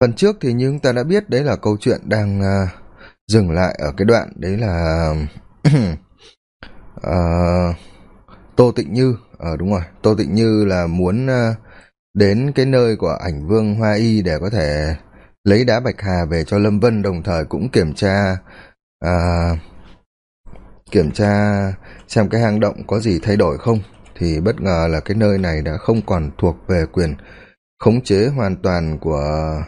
phần trước thì như chúng ta đã biết đấy là câu chuyện đang uh, dừng lại ở cái đoạn đấy là uh, tô tịnh như. Ờ đúng rồi tô tịnh như là muốn uh, đến cái nơi của ảnh vương hoa y để có thể lấy đá bạch hà về cho lâm vân đồng thời cũng kiểm tra uh, kiểm tra xem cái hang động có gì thay đổi không. Thì bất ngờ là cái nơi này đã không còn thuộc về quyền khống chế hoàn toàn của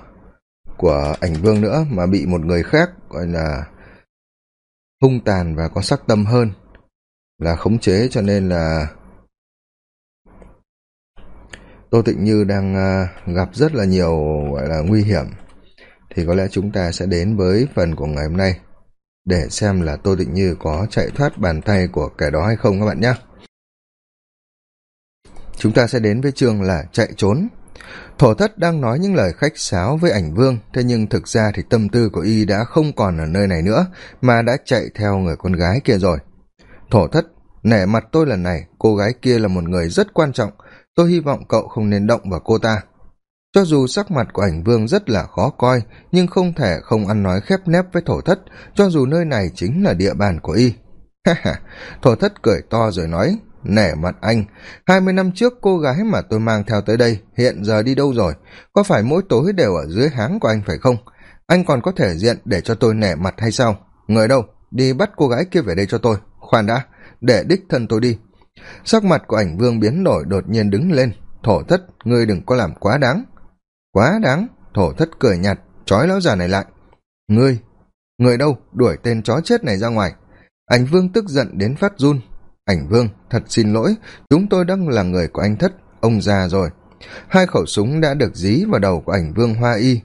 của ảnh vương nữa mà bị một người khác, gọi là, hung tàn và có sắc tâm hơn, là khống chế cho nên là tô tịnh như đang à, gặp rất là nhiều, gọi là, nguy hiểm. Thì có lẽ chúng ta sẽ đến với phần của ngày hôm nay để xem là tô tịnh như có chạy thoát bàn tay của kẻ đó hay không các bạn nhé. Chúng ta sẽ đến với chương là chạy trốn thổ thất đang nói những lời khách sáo với ảnh vương, thế nhưng thực ra thì tâm tư của y đã không còn ở nơi này nữa, mà đã chạy theo người con gái kia rồi. Thổ thất, nể mặt tôi lần này, cô gái kia là một người rất quan trọng, tôi hy vọng cậu không nên động vào cô ta. Cho dù sắc mặt của ảnh vương rất là khó coi, nhưng không thể không ăn nói khép nép với thổ thất, cho dù nơi này chính là địa bàn của y. Ha ha, thổ thất cười to rồi nói nể mặt anh. Hai mươi năm trước cô gái mà tôi mang theo tới đây, hiện giờ đi đâu rồi? Có phải mỗi tối đều ở dưới háng của anh phải không? Anh còn có thể diện để cho tôi nể mặt hay sao? Người đâu? Đi bắt cô gái kia về đây cho tôi. Khoan đã, để đích thân tôi đi. Sắc mặt của ảnh vương biến đổi đột nhiên đứng lên. Thổ thất, ngươi đừng có làm quá đáng. Quá đáng? Thổ thất cười nhạt. Trói lão già này lại. Ngươi người đâu? Đuổi tên chó chết này ra ngoài. Ảnh vương tức giận đến phát run ảnh vương, thật xin lỗi, chúng tôi đang là người của anh thất, ông già rồi. Hai khẩu súng đã được dí vào đầu của ảnh vương hoa y.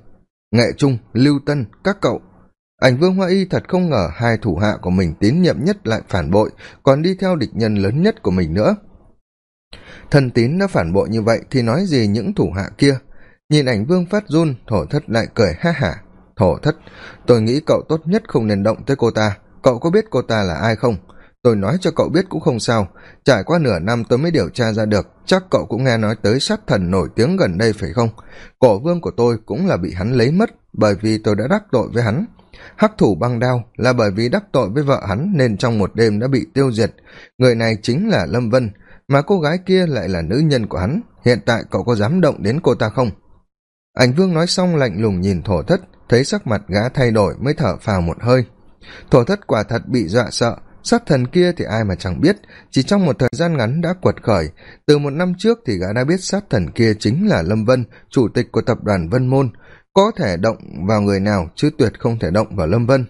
Nghệ trung, lưu tân, các cậu. Ảnh vương hoa y thật không ngờ hai thủ hạ của mình tín nhiệm nhất lại phản bội, còn đi theo địch nhân lớn nhất của mình nữa. Thần tín đã phản bội như vậy thì nói gì những thủ hạ kia? Nhìn ảnh vương phát run, thổ thất lại cười, ha hả thổ thất, tôi nghĩ cậu tốt nhất không nên động tới cô ta. Cậu có biết cô ta là ai không? Tôi nói cho cậu biết cũng không sao. Trải qua nửa năm tôi mới điều tra ra được, chắc cậu cũng nghe nói tới sát thần nổi tiếng gần đây phải không? Cổ vương của tôi cũng là bị hắn lấy mất bởi vì tôi đã đắc tội với hắn. Hắc thủ băng đao là bởi vì đắc tội với vợ hắn nên trong một đêm đã bị tiêu diệt. Người này chính là lâm vân, mà cô gái kia lại là nữ nhân của hắn. Hiện tại cậu có dám động đến cô ta không? Ảnh vương nói xong lạnh lùng nhìn thổ thất, thấy sắc mặt gã thay đổi mới thở phào một hơi. Thổ thất quả thật bị dọa sợ sát thần kia thì ai mà chẳng biết, chỉ trong một thời gian ngắn đã quật khởi. Từ một năm trước thì gã đã biết sát thần kia chính là lâm vân, chủ tịch của tập đoàn vân môn. Có thể động vào người nào chứ tuyệt không thể động vào lâm vân.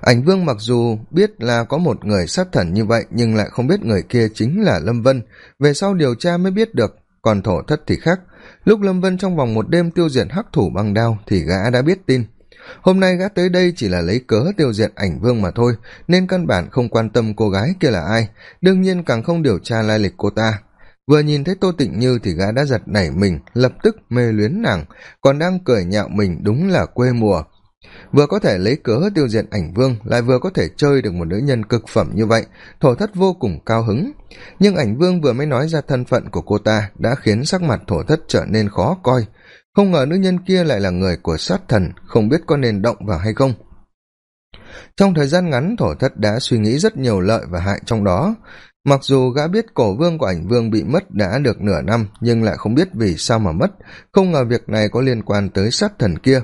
Ảnh vương mặc dù biết là có một người sát thần như vậy, nhưng lại không biết người kia chính là lâm vân. Về sau điều tra mới biết được, còn thổ thất thì khác. Lúc lâm vân trong vòng một đêm tiêu diệt hắc thủ bằng đao thì gã đã biết tin hôm nay gã tới đây chỉ là lấy cớ tiêu diệt ảnh vương mà thôi, nên căn bản không quan tâm cô gái kia là ai. Đương nhiên càng không điều tra lai lịch cô ta. Vừa nhìn thấy tô tịnh như thì gã đã giật nảy mình, lập tức mê luyến nàng, còn đang cười nhạo mình đúng là quê mùa. Vừa có thể lấy cớ tiêu diệt ảnh vương, lại vừa có thể chơi được một nữ nhân cực phẩm như vậy, thổ thất vô cùng cao hứng. Nhưng ảnh vương vừa mới nói ra thân phận của cô ta đã khiến sắc mặt thổ thất trở nên khó coi không ngờ nữ nhân kia lại là người của sát thần, không biết có nên động vào hay không. Trong thời gian ngắn, thổ thất đã suy nghĩ rất nhiều lợi và hại trong đó. Mặc dù gã biết cổ vương của ảnh vương bị mất đã được nửa năm, nhưng lại không biết vì sao mà mất, không ngờ việc này có liên quan tới sát thần kia.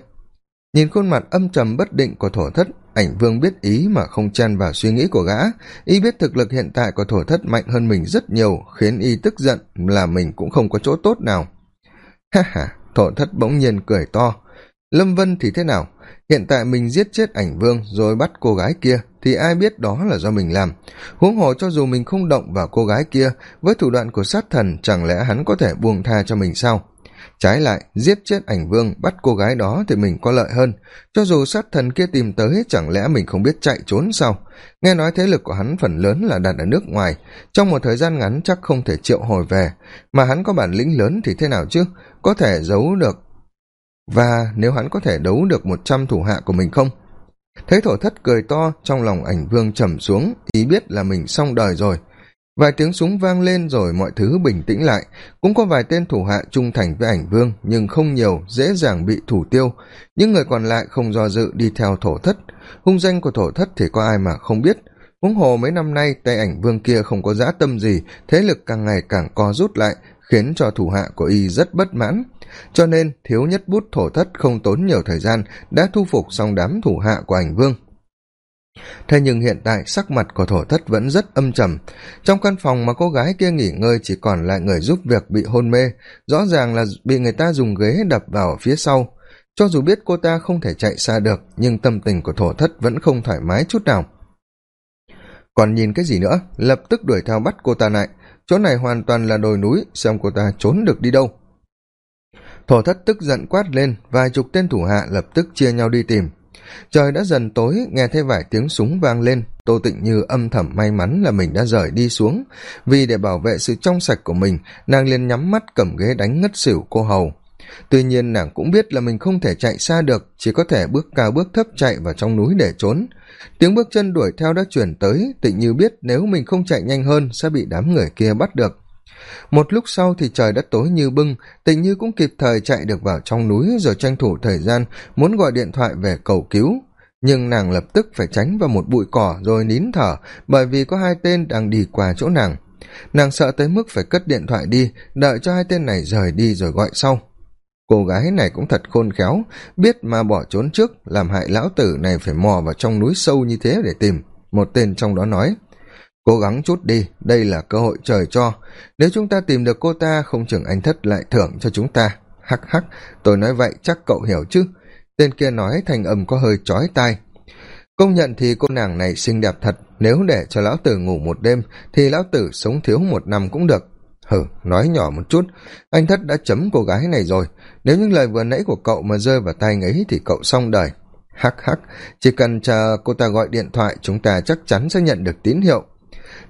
Nhìn khuôn mặt âm trầm bất định của thổ thất, ảnh vương biết ý mà không chen vào suy nghĩ của gã. Y biết thực lực hiện tại của thổ thất mạnh hơn mình rất nhiều, khiến y tức giận là mình cũng không có chỗ tốt nào. Ha ha thổn thất bỗng nhiên cười to. Lâm vân thì thế nào? Hiện tại mình giết chết ảnh vương rồi bắt cô gái kia, thì ai biết đó là do mình làm. Huống hồ cho dù mình không động vào cô gái kia, với thủ đoạn của sát thần, chẳng lẽ hắn có thể buông tha cho mình sao? Trái lại, giết chết ảnh vương, bắt cô gái đó thì mình có lợi hơn. Cho dù sát thần kia tìm tới, chẳng lẽ mình không biết chạy trốn sao? Nghe nói thế lực của hắn phần lớn là đặt ở nước ngoài. Trong một thời gian ngắn chắc không thể triệu hồi về. Mà hắn có bản lĩnh lớn thì thế nào chứ? Có thể giấu được và nếu hắn có thể đấu được một trăm thủ hạ của mình không? Thấy thổ thất cười to, trong lòng ảnh vương trầm xuống, ý biết là mình xong đời rồi. Vài tiếng súng vang lên rồi mọi thứ bình tĩnh lại. Cũng có vài tên thủ hạ trung thành với ảnh vương, nhưng không nhiều, dễ dàng bị thủ tiêu. Những người còn lại không do dự đi theo thổ thất. Hung danh của thổ thất thì có ai mà không biết. Huống hồ mấy năm nay, tay ảnh vương kia không có dã tâm gì, thế lực càng ngày càng co rút lại khiến cho thủ hạ của y rất bất mãn. Cho nên thiếu nhất bút thổ thất không tốn nhiều thời gian đã thu phục xong đám thủ hạ của ảnh vương. Thế nhưng hiện tại sắc mặt của thổ thất vẫn rất âm trầm. Trong căn phòng mà cô gái kia nghỉ ngơi chỉ còn lại người giúp việc bị hôn mê. Rõ ràng là bị người ta dùng ghế đập vào phía sau. Cho dù biết cô ta không thể chạy xa được, nhưng tâm tình của thổ thất vẫn không thoải mái chút nào. Còn nhìn cái gì nữa, lập tức đuổi theo bắt cô ta lại chỗ này hoàn toàn là đồi núi, xem cô ta trốn được đi đâu. Thổ thất tức giận quát lên, vài chục tên thủ hạ lập tức chia nhau đi tìm. Trời đã dần tối, nghe thấy vài tiếng súng vang lên, tô tịnh như âm thầm may mắn là mình đã rời đi xuống. Vì để bảo vệ sự trong sạch của mình, nàng liền nhắm mắt cầm ghế đánh ngất xỉu cô hầu tuy nhiên nàng cũng biết là mình không thể chạy xa được, chỉ có thể bước cao bước thấp chạy vào trong núi để trốn. Tiếng bước chân đuổi theo đã chuyển tới, tịnh như biết nếu mình không chạy nhanh hơn sẽ bị đám người kia bắt được. Một lúc sau thì trời đã tối như bưng, tịnh như cũng kịp thời chạy được vào trong núi rồi tranh thủ thời gian muốn gọi điện thoại về cầu cứu. Nhưng nàng lập tức phải tránh vào một bụi cỏ rồi nín thở bởi vì có hai tên đang đi qua chỗ nàng. Nàng sợ tới mức phải cất điện thoại đi, đợi cho hai tên này rời đi rồi gọi sau cô gái này cũng thật khôn khéo, biết mà bỏ trốn trước, làm hại lão tử này phải mò vào trong núi sâu như thế để tìm. Một tên trong đó nói, cố gắng chút đi, đây là cơ hội trời cho. Nếu chúng ta tìm được cô ta, không chừng anh thất lại thưởng cho chúng ta. Hắc hắc, tôi nói vậy chắc cậu hiểu chứ? Tên kia nói thành âm có hơi chói tai. Công nhận thì cô nàng này xinh đẹp thật, nếu để cho lão tử ngủ một đêm thì lão tử sống thiếu một năm cũng được hừ, nói nhỏ một chút, anh thất đã chấm cô gái này rồi. Nếu những lời vừa nãy của cậu mà rơi vào tay ấy thì cậu xong đời. Hắc hắc, chỉ cần chờ cô ta gọi điện thoại, chúng ta chắc chắn sẽ nhận được tín hiệu.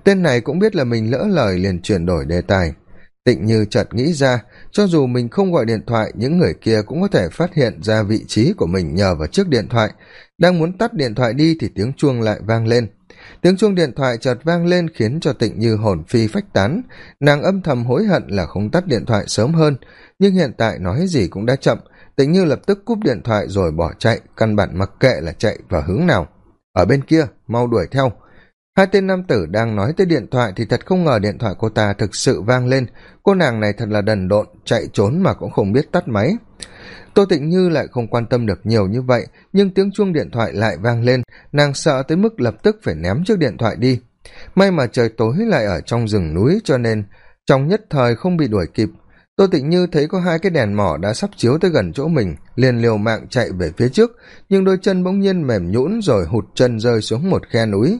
Tên này cũng biết là mình lỡ lời liền chuyển đổi đề tài. Tịnh như chợt nghĩ ra, cho dù mình không gọi điện thoại, những người kia cũng có thể phát hiện ra vị trí của mình nhờ vào chiếc điện thoại. Đang muốn tắt điện thoại đi thì tiếng chuông lại vang lên tiếng chuông điện thoại chợt vang lên khiến cho tịnh như hồn phi phách tán. Nàng âm thầm hối hận là không tắt điện thoại sớm hơn, nhưng hiện tại nói gì cũng đã chậm. Tịnh như lập tức cúp điện thoại rồi bỏ chạy, căn bản mặc kệ là chạy vào hướng nào. Ở bên kia, mau đuổi theo. Hai tên nam tử đang nói tới điện thoại thì thật không ngờ điện thoại cô ta thực sự vang lên. Cô nàng này thật là đần độn, chạy trốn mà cũng không biết tắt máy tô tịnh như lại không quan tâm được nhiều như vậy, nhưng tiếng chuông điện thoại lại vang lên, nàng sợ tới mức lập tức phải ném chiếc điện thoại đi. May mà trời tối lại ở trong rừng núi cho nên, trong nhất thời không bị đuổi kịp. Tô tịnh như thấy có hai cái đèn mỏ đã sắp chiếu tới gần chỗ mình, liền liều mạng chạy về phía trước, nhưng đôi chân bỗng nhiên mềm nhũn rồi hụt chân rơi xuống một khe núi.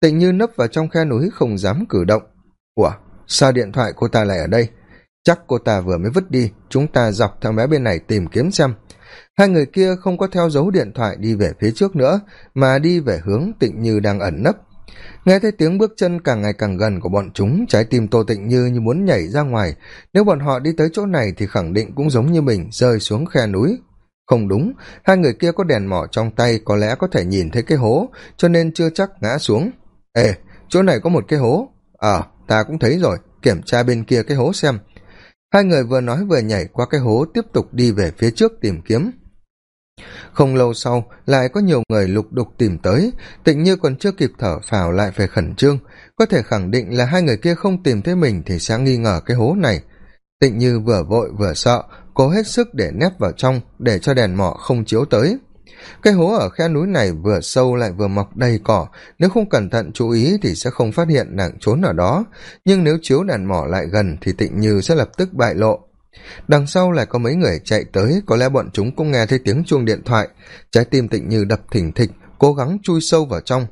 Tịnh như nấp vào trong khe núi không dám cử động. Ủa, sao điện thoại cô ta lại ở đây? Chắc cô ta vừa mới vứt đi chúng ta dọc theo mé bên này tìm kiếm xem. Hai người kia không có theo dấu điện thoại đi về phía trước nữa mà đi về hướng tịnh như đang ẩn nấp. Nghe thấy tiếng bước chân càng ngày càng gần của bọn chúng trái tim tô tịnh như như muốn nhảy ra ngoài. Nếu bọn họ đi tới chỗ này thì khẳng định cũng giống như mình rơi xuống khe núi. Không đúng hai người kia có đèn mỏ trong tay có lẽ có thể nhìn thấy cái hố cho nên chưa chắc ngã xuống. Ê chỗ này có một cái hố. Ờ à, ta cũng thấy rồi kiểm tra bên kia cái hố xem hai người vừa nói vừa nhảy qua cái hố tiếp tục đi về phía trước tìm kiếm. Không lâu sau, lại có nhiều người lục đục tìm tới. Tịnh như còn chưa kịp thở phào lại phải khẩn trương. Có thể khẳng định là hai người kia không tìm thấy mình thì sẽ nghi ngờ cái hố này. Tịnh như vừa vội vừa sợ, cố hết sức để nép vào trong để cho đèn mỏ không chiếu tới cái hố ở khe núi này vừa sâu lại vừa mọc đầy cỏ. Nếu không cẩn thận chú ý thì sẽ không phát hiện nàng trốn ở đó. Nhưng nếu chiếu đèn mỏ lại gần thì tịnh như sẽ lập tức bại lộ. Đằng sau lại có mấy người chạy tới, có lẽ bọn chúng cũng nghe thấy tiếng chuông điện thoại. Trái tim tịnh như đập thình thịch, cố gắng chui sâu vào trong.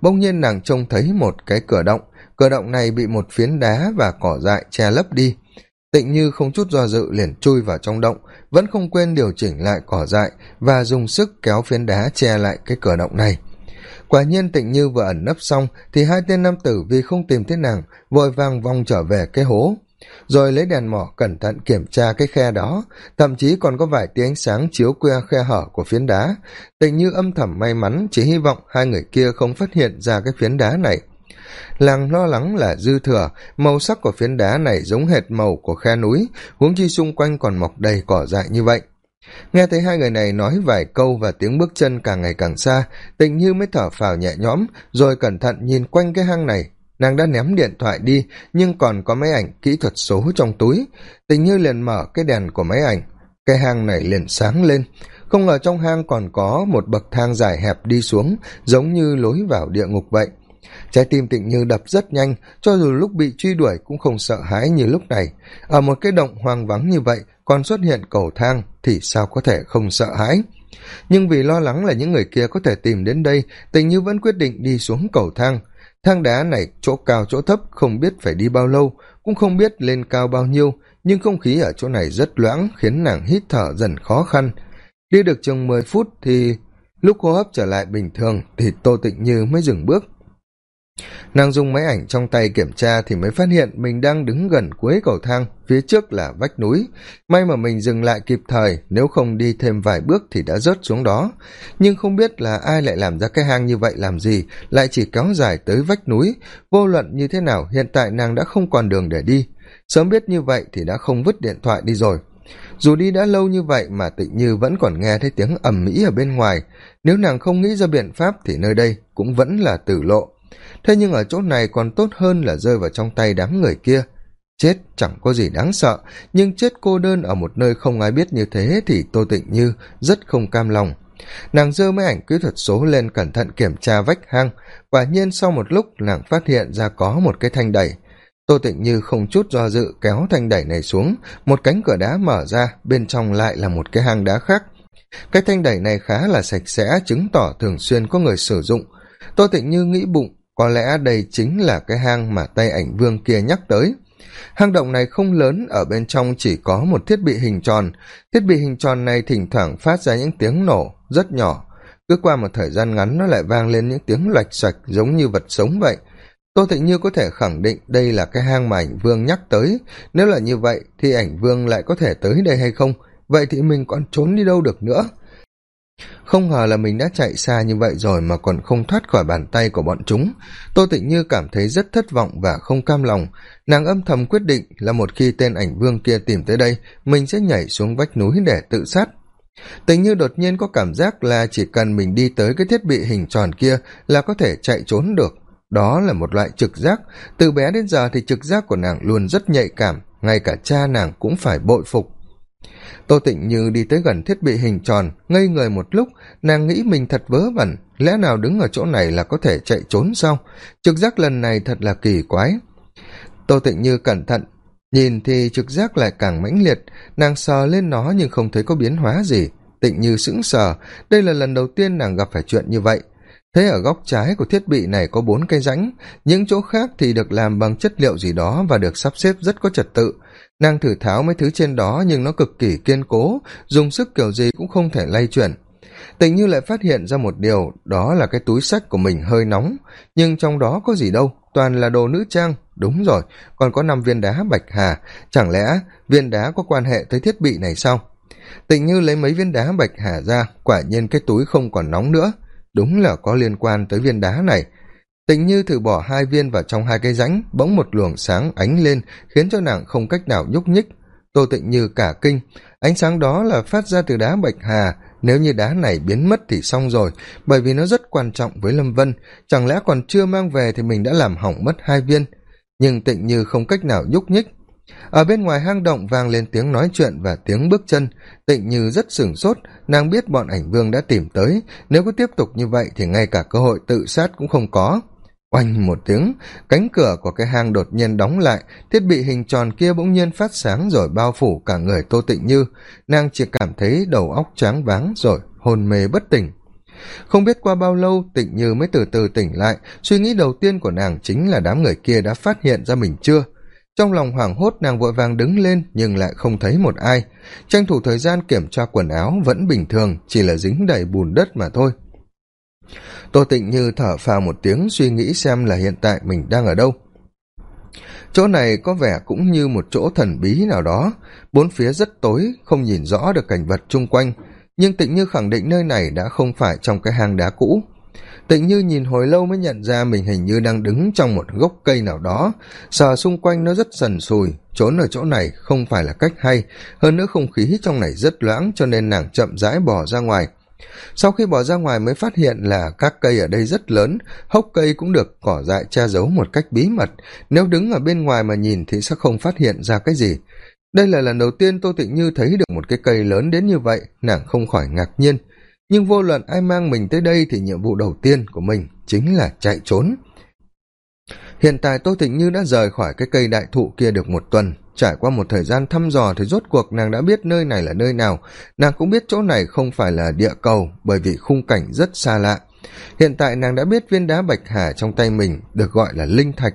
Bỗng nhiên nàng trông thấy một cái cửa động. Cửa động này bị một phiến đá và cỏ dại che lấp đi. Tịnh như không chút do dự liền chui vào trong động vẫn không quên điều chỉnh lại cỏ dại và dùng sức kéo phiến đá che lại cái cửa động này. Quả nhiên tịnh như vừa ẩn nấp xong thì hai tên nam tử vì không tìm thấy nàng vội vàng vòng trở về cái hố. Rồi lấy đèn mỏ cẩn thận kiểm tra cái khe đó, thậm chí còn có vài tia ánh sáng chiếu que khe hở của phiến đá. Tịnh như âm thầm may mắn, chỉ hy vọng hai người kia không phát hiện ra cái phiến đá này làng lo lắng là dư thừa, màu sắc của phiến đá này giống hệt màu của khe núi, huống chi xung quanh còn mọc đầy cỏ dại như vậy. Nghe thấy hai người này nói vài câu và tiếng bước chân càng ngày càng xa, tịnh như mới thở phào nhẹ nhõm, rồi cẩn thận nhìn quanh cái hang này. Nàng đã ném điện thoại đi, nhưng còn có máy ảnh kỹ thuật số trong túi. Tình như liền mở cái đèn của máy ảnh. Cái hang này liền sáng lên. Không ngờ trong hang còn có một bậc thang dài hẹp đi xuống, giống như lối vào địa ngục vậy trái tim tịnh như đập rất nhanh, cho dù lúc bị truy đuổi cũng không sợ hãi như lúc này. Ở một cái động hoang vắng như vậy, còn xuất hiện cầu thang thì sao có thể không sợ hãi? Nhưng vì lo lắng là những người kia có thể tìm đến đây tình như vẫn quyết định đi xuống cầu thang. Thang đá này chỗ cao chỗ thấp không biết phải đi bao lâu, cũng không biết lên cao bao nhiêu, nhưng không khí ở chỗ này rất loãng, khiến nàng hít thở dần khó khăn. Đi được chừng mười phút thì lúc hô hấp trở lại bình thường thì tô tịnh như mới dừng bước nàng dùng máy ảnh trong tay kiểm tra thì mới phát hiện mình đang đứng gần cuối cầu thang, phía trước là vách núi. May mà mình dừng lại kịp thời, nếu không đi thêm vài bước thì đã rớt xuống đó. Nhưng không biết là ai lại làm ra cái hang như vậy làm gì, lại chỉ kéo dài tới vách núi. Vô luận như thế nào, hiện tại nàng đã không còn đường để đi. Sớm biết như vậy thì đã không vứt điện thoại đi rồi. Dù đi đã lâu như vậy mà tịnh như vẫn còn nghe thấy tiếng ầm mỹ ở bên ngoài. Nếu nàng không nghĩ ra biện pháp thì nơi đây cũng vẫn là tử lộ thế nhưng ở chỗ này còn tốt hơn là rơi vào trong tay đám người kia. Chết chẳng có gì đáng sợ, nhưng chết cô đơn ở một nơi không ai biết như thế thì tô tịnh như rất không cam lòng. Nàng giơ máy ảnh kỹ thuật số lên cẩn thận kiểm tra vách hang, quả nhiên sau một lúc nàng phát hiện ra có một cái thanh đẩy. Tô tịnh như không chút do dự kéo thanh đẩy này xuống, một cánh cửa đá mở ra, bên trong lại là một cái hang đá khác. Cái thanh đẩy này khá là sạch sẽ, chứng tỏ thường xuyên có người sử dụng. Tô tịnh như nghĩ bụng có lẽ đây chính là cái hang mà tay ảnh vương kia nhắc tới. Hang động này không lớn, ở bên trong chỉ có một thiết bị hình tròn. Thiết bị hình tròn này thỉnh thoảng phát ra những tiếng nổ rất nhỏ. Cứ qua một thời gian ngắn, nó lại vang lên những tiếng lạch sạch giống như vật sống vậy. Tô thịnh như có thể khẳng định đây là cái hang mà ảnh vương nhắc tới. Nếu là như vậy, thì ảnh vương lại có thể tới đây hay không? Vậy thì mình còn trốn đi đâu được nữa? Không ngờ là mình đã chạy xa như vậy rồi mà còn không thoát khỏi bàn tay của bọn chúng. Tô tịnh như cảm thấy rất thất vọng và không cam lòng. Nàng âm thầm quyết định là một khi tên ảnh vương kia tìm tới đây, mình sẽ nhảy xuống vách núi để tự sát. Tình như đột nhiên có cảm giác là chỉ cần mình đi tới cái thiết bị hình tròn kia là có thể chạy trốn được. Đó là một loại trực giác. Từ bé đến giờ thì trực giác của nàng luôn rất nhạy cảm, ngay cả cha nàng cũng phải bội phục tô tịnh như đi tới gần thiết bị hình tròn, ngây người một lúc, nàng nghĩ mình thật vớ vẩn, lẽ nào đứng ở chỗ này là có thể chạy trốn sao? Trực giác lần này thật là kỳ quái. Tô tịnh như cẩn thận, nhìn thì trực giác lại càng mãnh liệt, nàng sờ lên nó nhưng không thấy có biến hóa gì. Tịnh như sững sờ, đây là lần đầu tiên nàng gặp phải chuyện như vậy thế ở góc trái của thiết bị này có bốn cây rãnh, những chỗ khác thì được làm bằng chất liệu gì đó và được sắp xếp rất có trật tự. Nàng thử tháo mấy thứ trên đó nhưng nó cực kỳ kiên cố, dùng sức kiểu gì cũng không thể lay chuyển. Tình như lại phát hiện ra một điều, đó là cái túi sách của mình hơi nóng. Nhưng trong đó có gì đâu, toàn là đồ nữ trang. Đúng rồi, còn có năm viên đá bạch hà. Chẳng lẽ viên đá có quan hệ tới thiết bị này sao? Tình như lấy mấy viên đá bạch hà ra, quả nhiên cái túi không còn nóng nữa đúng là có liên quan tới viên đá này. Tình như thử bỏ hai viên vào trong hai cái rãnh, bỗng một luồng sáng ánh lên, khiến cho nàng không cách nào nhúc nhích. Tô tịnh như cả kinh. Ánh sáng đó là phát ra từ đá bạch hà. Nếu như đá này biến mất thì xong rồi, bởi vì nó rất quan trọng với lâm vân. Chẳng lẽ còn chưa mang về thì mình đã làm hỏng mất hai viên? Nhưng tịnh như không cách nào nhúc nhích ở bên ngoài hang động vang lên tiếng nói chuyện và tiếng bước chân. Tịnh như rất sửng sốt, nàng biết bọn ảnh vương đã tìm tới. Nếu cứ tiếp tục như vậy thì ngay cả cơ hội tự sát cũng không có. Oanh một tiếng, cánh cửa của cái hang đột nhiên đóng lại. Thiết bị hình tròn kia bỗng nhiên phát sáng rồi bao phủ cả người tô tịnh như. Nàng chỉ cảm thấy đầu óc tráng váng rồi hôn mê bất tỉnh. Không biết qua bao lâu, tịnh như mới từ từ tỉnh lại. Suy nghĩ đầu tiên của nàng chính là đám người kia đã phát hiện ra mình chưa trong lòng hoảng hốt, nàng vội vàng đứng lên, nhưng lại không thấy một ai. Tranh thủ thời gian kiểm tra quần áo vẫn bình thường, chỉ là dính đầy bùn đất mà thôi. Tô tịnh như thở phào một tiếng, suy nghĩ xem là hiện tại mình đang ở đâu. Chỗ này có vẻ cũng như một chỗ thần bí nào đó. Bốn phía rất tối, không nhìn rõ được cảnh vật chung quanh. Nhưng tịnh như khẳng định nơi này đã không phải trong cái hang đá cũ tịnh như nhìn hồi lâu mới nhận ra mình hình như đang đứng trong một gốc cây nào đó. Sờ xung quanh nó rất sần sùi, trốn ở chỗ này không phải là cách hay. Hơn nữa không khí trong này rất loãng cho nên nàng chậm rãi bỏ ra ngoài. Sau khi bỏ ra ngoài mới phát hiện là các cây ở đây rất lớn, hốc cây cũng được cỏ dại che giấu một cách bí mật. Nếu đứng ở bên ngoài mà nhìn thì sẽ không phát hiện ra cái gì. Đây là lần đầu tiên tô tịnh như thấy được một cái cây lớn đến như vậy, nàng không khỏi ngạc nhiên nhưng vô luận ai mang mình tới đây thì nhiệm vụ đầu tiên của mình chính là chạy trốn. Hiện tại tô thịnh như đã rời khỏi cái cây đại thụ kia được một tuần. Trải qua một thời gian thăm dò thì rốt cuộc nàng đã biết nơi này là nơi nào. Nàng cũng biết chỗ này không phải là địa cầu bởi vì khung cảnh rất xa lạ. Hiện tại nàng đã biết viên đá bạch hà trong tay mình được gọi là linh thạch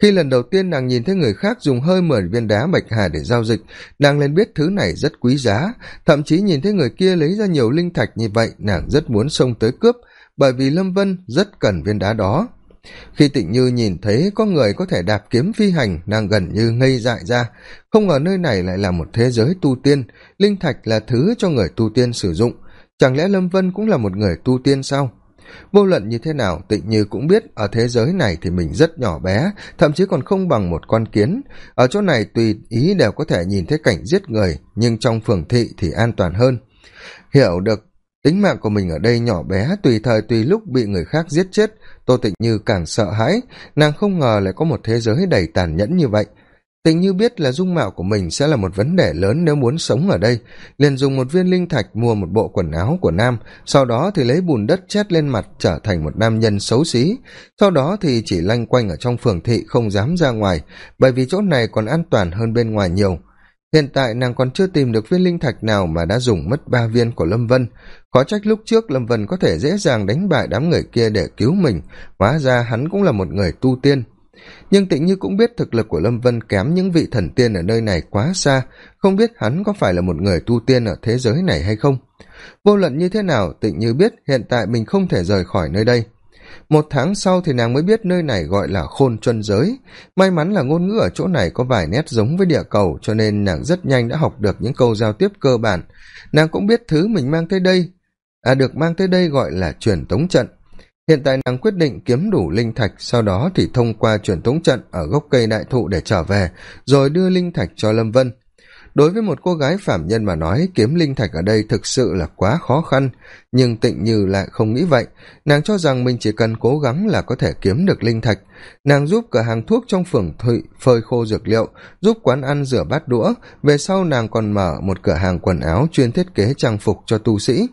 khi lần đầu tiên nàng nhìn thấy người khác dùng hơi mười viên đá bạch hà để giao dịch, nàng liền biết thứ này rất quý giá. Thậm chí nhìn thấy người kia lấy ra nhiều linh thạch như vậy, nàng rất muốn xông tới cướp, bởi vì lâm vân rất cần viên đá đó. Khi tịnh như nhìn thấy có người có thể đạp kiếm phi hành, nàng gần như ngây dại ra. Không ngờ nơi này lại là một thế giới tu tiên, linh thạch là thứ cho người tu tiên sử dụng. Chẳng lẽ lâm vân cũng là một người tu tiên sao? Vô luận như thế nào, tịnh như cũng biết ở thế giới này thì mình rất nhỏ bé, thậm chí còn không bằng một con kiến. Ở chỗ này tùy ý đều có thể nhìn thấy cảnh giết người, nhưng trong phường thị thì an toàn hơn. Hiểu được tính mạng của mình ở đây nhỏ bé, tùy thời, tùy lúc bị người khác giết chết, tô tịnh như càng sợ hãi. Nàng không ngờ lại có một thế giới đầy tàn nhẫn như vậy tình như biết là dung mạo của mình sẽ là một vấn đề lớn nếu muốn sống ở đây. Liền dùng một viên linh thạch mua một bộ quần áo của nam, sau đó thì lấy bùn đất chét lên mặt trở thành một nam nhân xấu xí. Sau đó thì chỉ lanh quanh ở trong phường thị, không dám ra ngoài, bởi vì chỗ này còn an toàn hơn bên ngoài nhiều. Hiện tại nàng còn chưa tìm được viên linh thạch nào mà đã dùng mất ba viên của lâm vân. Khó trách lúc trước lâm vân có thể dễ dàng đánh bại đám người kia để cứu mình, hóa ra hắn cũng là một người tu tiên nhưng tịnh như cũng biết thực lực của lâm vân kém những vị thần tiên ở nơi này quá xa, không biết hắn có phải là một người tu tiên ở thế giới này hay không. Vô luận như thế nào, tịnh như biết hiện tại mình không thể rời khỏi nơi đây. Một tháng sau thì nàng mới biết nơi này gọi là khôn chuân giới. May mắn là ngôn ngữ ở chỗ này có vài nét giống với địa cầu, cho nên nàng rất nhanh đã học được những câu giao tiếp cơ bản. Nàng cũng biết thứ mình mang tới đây à được mang tới đây gọi là truyền tống trận hiện tại nàng quyết định kiếm đủ linh thạch, sau đó thì thông qua truyền tống trận ở gốc cây đại thụ để trở về, rồi đưa linh thạch cho lâm vân đối với một cô gái phạm nhân mà nói, kiếm linh thạch ở đây thực sự là quá khó khăn. Nhưng tịnh như lại không nghĩ vậy. Nàng cho rằng mình chỉ cần cố gắng là có thể kiếm được linh thạch. Nàng giúp cửa hàng thuốc trong phường thụy phơi khô dược liệu, giúp quán ăn rửa bát đũa. Về sau nàng còn mở một cửa hàng quần áo chuyên thiết kế trang phục cho tu sĩ.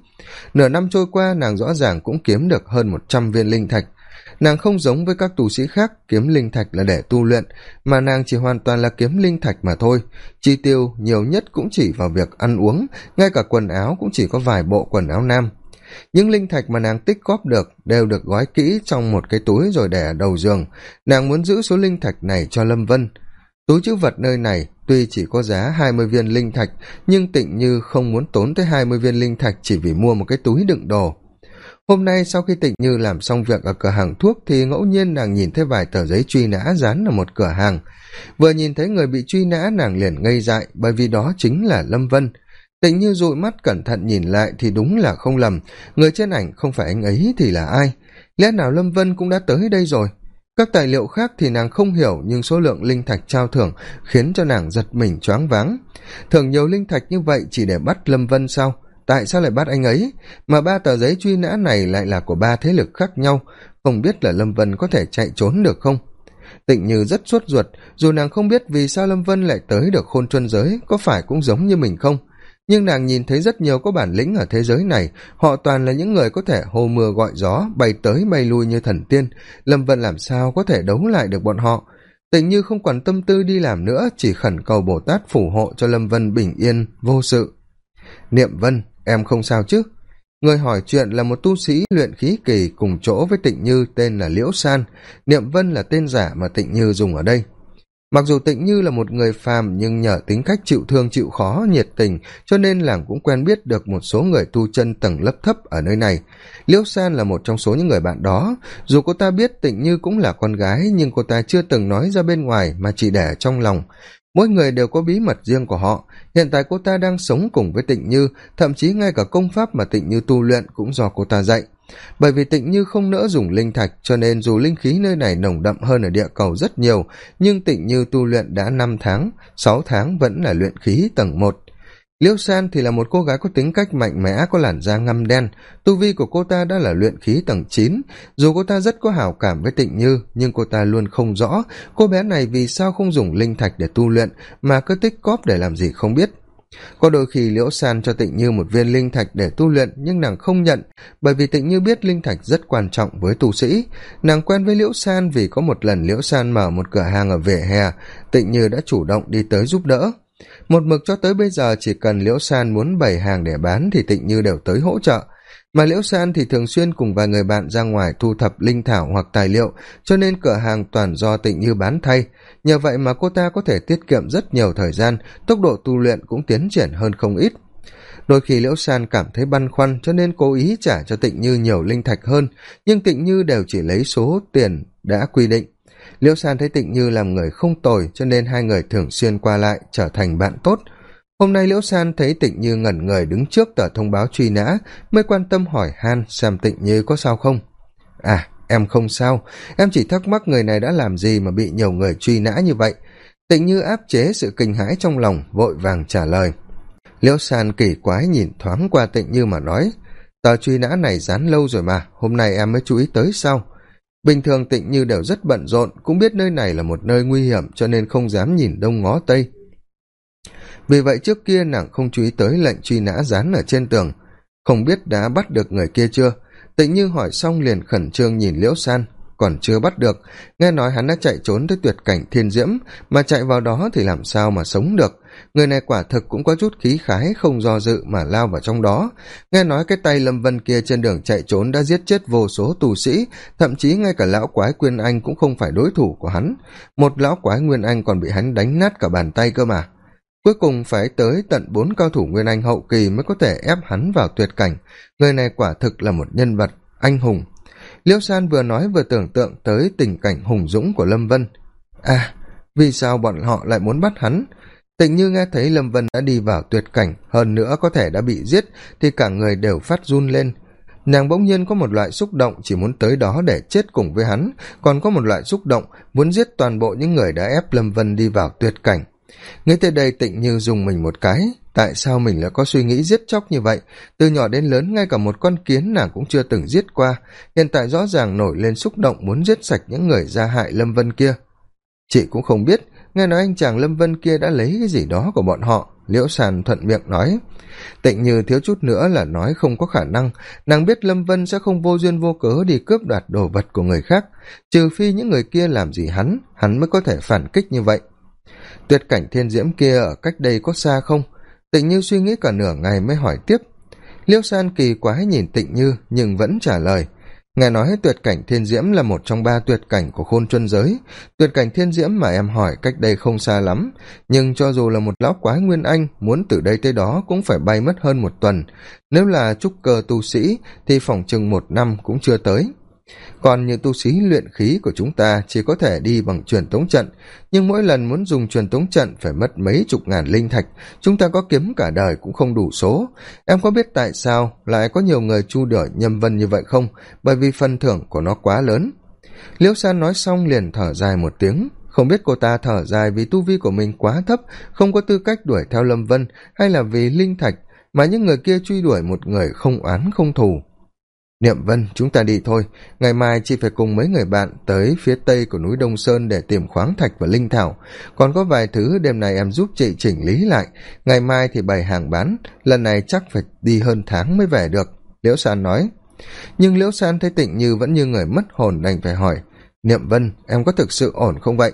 Nửa năm trôi qua, nàng rõ ràng cũng kiếm được hơn một trăm viên linh thạch nàng không giống với các tu sĩ khác, kiếm linh thạch là để tu luyện, mà nàng chỉ hoàn toàn là kiếm linh thạch mà thôi. Chi tiêu nhiều nhất cũng chỉ vào việc ăn uống, ngay cả quần áo cũng chỉ có vài bộ quần áo nam. Những linh thạch mà nàng tích góp được đều được gói kỹ trong một cái túi rồi để ở đầu giường. Nàng muốn giữ số linh thạch này cho lâm vân. Túi chữ vật nơi này tuy chỉ có giá hai mươi viên linh thạch, nhưng tịnh như không muốn tốn tới hai mươi viên linh thạch chỉ vì mua một cái túi đựng đồ hôm nay sau khi tịnh như làm xong việc ở cửa hàng thuốc thì ngẫu nhiên nàng nhìn thấy vài tờ giấy truy nã dán ở một cửa hàng. Vừa nhìn thấy người bị truy nã nàng liền ngây dại, bởi vì đó chính là lâm vân. Tịnh như dụi mắt cẩn thận nhìn lại thì đúng là không lầm. Người trên ảnh không phải anh ấy thì là ai? Lẽ nào lâm vân cũng đã tới đây rồi? Các tài liệu khác thì nàng không hiểu, nhưng số lượng linh thạch trao thưởng khiến cho nàng giật mình choáng váng. Thường nhiều linh thạch như vậy chỉ để bắt lâm vân sao? Tại sao lại bắt anh ấy? Mà ba tờ giấy truy nã này lại là của ba thế lực khác nhau. Không biết là lâm vân có thể chạy trốn được không? Tịnh như rất sốt ruột, dù nàng không biết vì sao lâm vân lại tới được khôn chuân giới, có phải cũng giống như mình không? Nhưng nàng nhìn thấy rất nhiều có bản lĩnh ở thế giới này, họ toàn là những người có thể hô mưa gọi gió, bay tới bay lui như thần tiên. Lâm vân làm sao có thể đấu lại được bọn họ? Tịnh như không còn tâm tư đi làm nữa, chỉ khẩn cầu bồ tát phù hộ cho lâm vân bình yên vô sự. Niệm vân em không sao chứ? Người hỏi chuyện là một tu sĩ luyện khí kỳ cùng chỗ với tịnh như tên là liễu san, niệm vân là tên giả mà tịnh như dùng ở đây. Mặc dù tịnh như là một người phàm nhưng nhờ tính cách chịu thương chịu khó, nhiệt tình, cho nên làng cũng quen biết được một số người tu chân tầng lớp thấp ở nơi này. Liễu san là một trong số những người bạn đó. Dù cô ta biết tịnh như cũng là con gái, nhưng cô ta chưa từng nói ra bên ngoài mà chỉ để trong lòng mỗi người đều có bí mật riêng của họ. Hiện tại cô ta đang sống cùng với tịnh như, thậm chí ngay cả công pháp mà tịnh như tu luyện cũng do cô ta dạy. Bởi vì tịnh như không nỡ dùng linh thạch, cho nên dù linh khí nơi này nồng đậm hơn ở địa cầu rất nhiều, nhưng tịnh như tu luyện đã năm tháng, sáu tháng vẫn là luyện khí tầng một liêu san thì là một cô gái có tính cách mạnh mẽ, có làn da ngăm đen. Tu vi của cô ta đã là luyện khí tầng chín. Dù cô ta rất có hảo cảm với tịnh như, nhưng cô ta luôn không rõ cô bé này vì sao không dùng linh thạch để tu luyện mà cứ tích cóp để làm gì không biết. Có đôi khi liễu san cho tịnh như một viên linh thạch để tu luyện, nhưng nàng không nhận, bởi vì tịnh như biết linh thạch rất quan trọng với tu sĩ. Nàng quen với liễu san vì có một lần liễu san mở một cửa hàng ở vỉa hè. Tịnh như đã chủ động đi tới giúp đỡ một mực cho tới bây giờ chỉ cần liễu san muốn bày hàng để bán thì tịnh như đều tới hỗ trợ. Mà liễu san thì thường xuyên cùng vài người bạn ra ngoài thu thập linh thảo hoặc tài liệu, cho nên cửa hàng toàn do tịnh như bán thay. Nhờ vậy mà cô ta có thể tiết kiệm rất nhiều thời gian, tốc độ tu luyện cũng tiến triển hơn không ít. Đôi khi liễu san cảm thấy băn khoăn, cho nên cố ý trả cho tịnh như nhiều linh thạch hơn, nhưng tịnh như đều chỉ lấy số tiền đã quy định liễu san thấy tịnh như làm người không tồi, cho nên hai người thường xuyên qua lại, trở thành bạn tốt. Hôm nay liễu san thấy tịnh như ngẩn người đứng trước tờ thông báo truy nã, mới quan tâm hỏi han xem tịnh như có sao không. À em không sao. Em chỉ thắc mắc người này đã làm gì mà bị nhiều người truy nã như vậy. Tịnh như áp chế sự kinh hãi trong lòng, vội vàng trả lời. Liễu san kỳ quái nhìn thoáng qua tịnh như mà nói, tờ truy nã này dán lâu rồi mà, hôm nay em mới chú ý tới sau bình thường tịnh như đều rất bận rộn, cũng biết nơi này là một nơi nguy hiểm, cho nên không dám nhìn đông ngó tây. Vì vậy trước kia nàng không chú ý tới lệnh truy nã dán ở trên tường. Không biết đã bắt được người kia chưa? Tịnh như hỏi xong liền khẩn trương nhìn liễu san còn chưa bắt được. Nghe nói hắn đã chạy trốn tới tuyệt cảnh thiên diễm, mà chạy vào đó thì làm sao mà sống được? Người này quả thực cũng có chút khí khái không do dự mà lao vào trong đó. Nghe nói cái tay lâm vân kia trên đường chạy trốn đã giết chết vô số tù sĩ, thậm chí ngay cả lão quái quyên anh cũng không phải đối thủ của hắn. Một lão quái nguyên anh còn bị hắn đánh nát cả bàn tay cơ mà. Cuối cùng phải tới tận bốn cao thủ nguyên anh hậu kỳ mới có thể ép hắn vào tuyệt cảnh. Người này quả thực là một nhân vật anh hùng liêu san vừa nói vừa tưởng tượng tới tình cảnh hùng dũng của lâm vân. À vì sao bọn họ lại muốn bắt hắn? Tịnh như nghe thấy lâm vân đã đi vào tuyệt cảnh, hơn nữa có thể đã bị giết, thì cả người đều phát run lên. Nàng bỗng nhiên có một loại xúc động chỉ muốn tới đó để chết cùng với hắn, còn có một loại xúc động muốn giết toàn bộ những người đã ép lâm vân đi vào tuyệt cảnh nghĩ tới đây tịnh như dùng mình một cái. Tại sao mình lại có suy nghĩ giết chóc như vậy? Từ nhỏ đến lớn, ngay cả một con kiến nàng cũng chưa từng giết qua. Hiện tại rõ ràng nổi lên xúc động muốn giết sạch những người ra hại lâm vân kia. Chị cũng không biết, nghe nói anh chàng lâm vân kia đã lấy cái gì đó của bọn họ. Liễu sàn thuận miệng nói. Tịnh như thiếu chút nữa là nói không có khả năng. Nàng biết lâm vân sẽ không vô duyên vô cớ đi cướp đoạt đồ vật của người khác. Trừ phi những người kia làm gì hắn hắn mới có thể phản kích như vậy tuyệt cảnh thiên diễm kia ở cách đây có xa không? Tịnh như suy nghĩ cả nửa ngày mới hỏi tiếp. Liêu san kỳ quái nhìn tịnh như, nhưng vẫn trả lời. Nghe nói tuyệt cảnh thiên diễm là một trong ba tuyệt cảnh của khôn chân giới. Tuyệt cảnh thiên diễm mà em hỏi cách đây không xa lắm. Nhưng cho dù là một lão quái nguyên anh, muốn từ đây tới đó cũng phải bay mất hơn một tuần. Nếu là trúc cơ tu sĩ, thì phỏng chừng một năm cũng chưa tới còn những tu sĩ luyện khí của chúng ta chỉ có thể đi bằng truyền tống trận, nhưng mỗi lần muốn dùng truyền tống trận phải mất mấy chục ngàn linh thạch, chúng ta có kiếm cả đời cũng không đủ số. Em có biết tại sao lại có nhiều người chu đuổi nhâm vân như vậy không? Bởi vì phần thưởng của nó quá lớn. Liễu san nói xong liền thở dài một tiếng. Không biết cô ta thở dài vì tu vi của mình quá thấp, không có tư cách đuổi theo lâm vân hay là vì linh thạch, mà những người kia truy đuổi một người không oán không thù niệm vân, chúng ta đi thôi. Ngày mai chị phải cùng mấy người bạn tới phía tây của núi đông sơn để tìm khoáng thạch và linh thảo. Còn có vài thứ đêm nay em giúp chị chỉnh lý lại. Ngày mai thì bày hàng bán. Lần này chắc phải đi hơn tháng mới về được. Liễu san nói. Nhưng liễu san thấy tịnh như vẫn như người mất hồn đành phải hỏi. Niệm vân, em có thực sự ổn không vậy?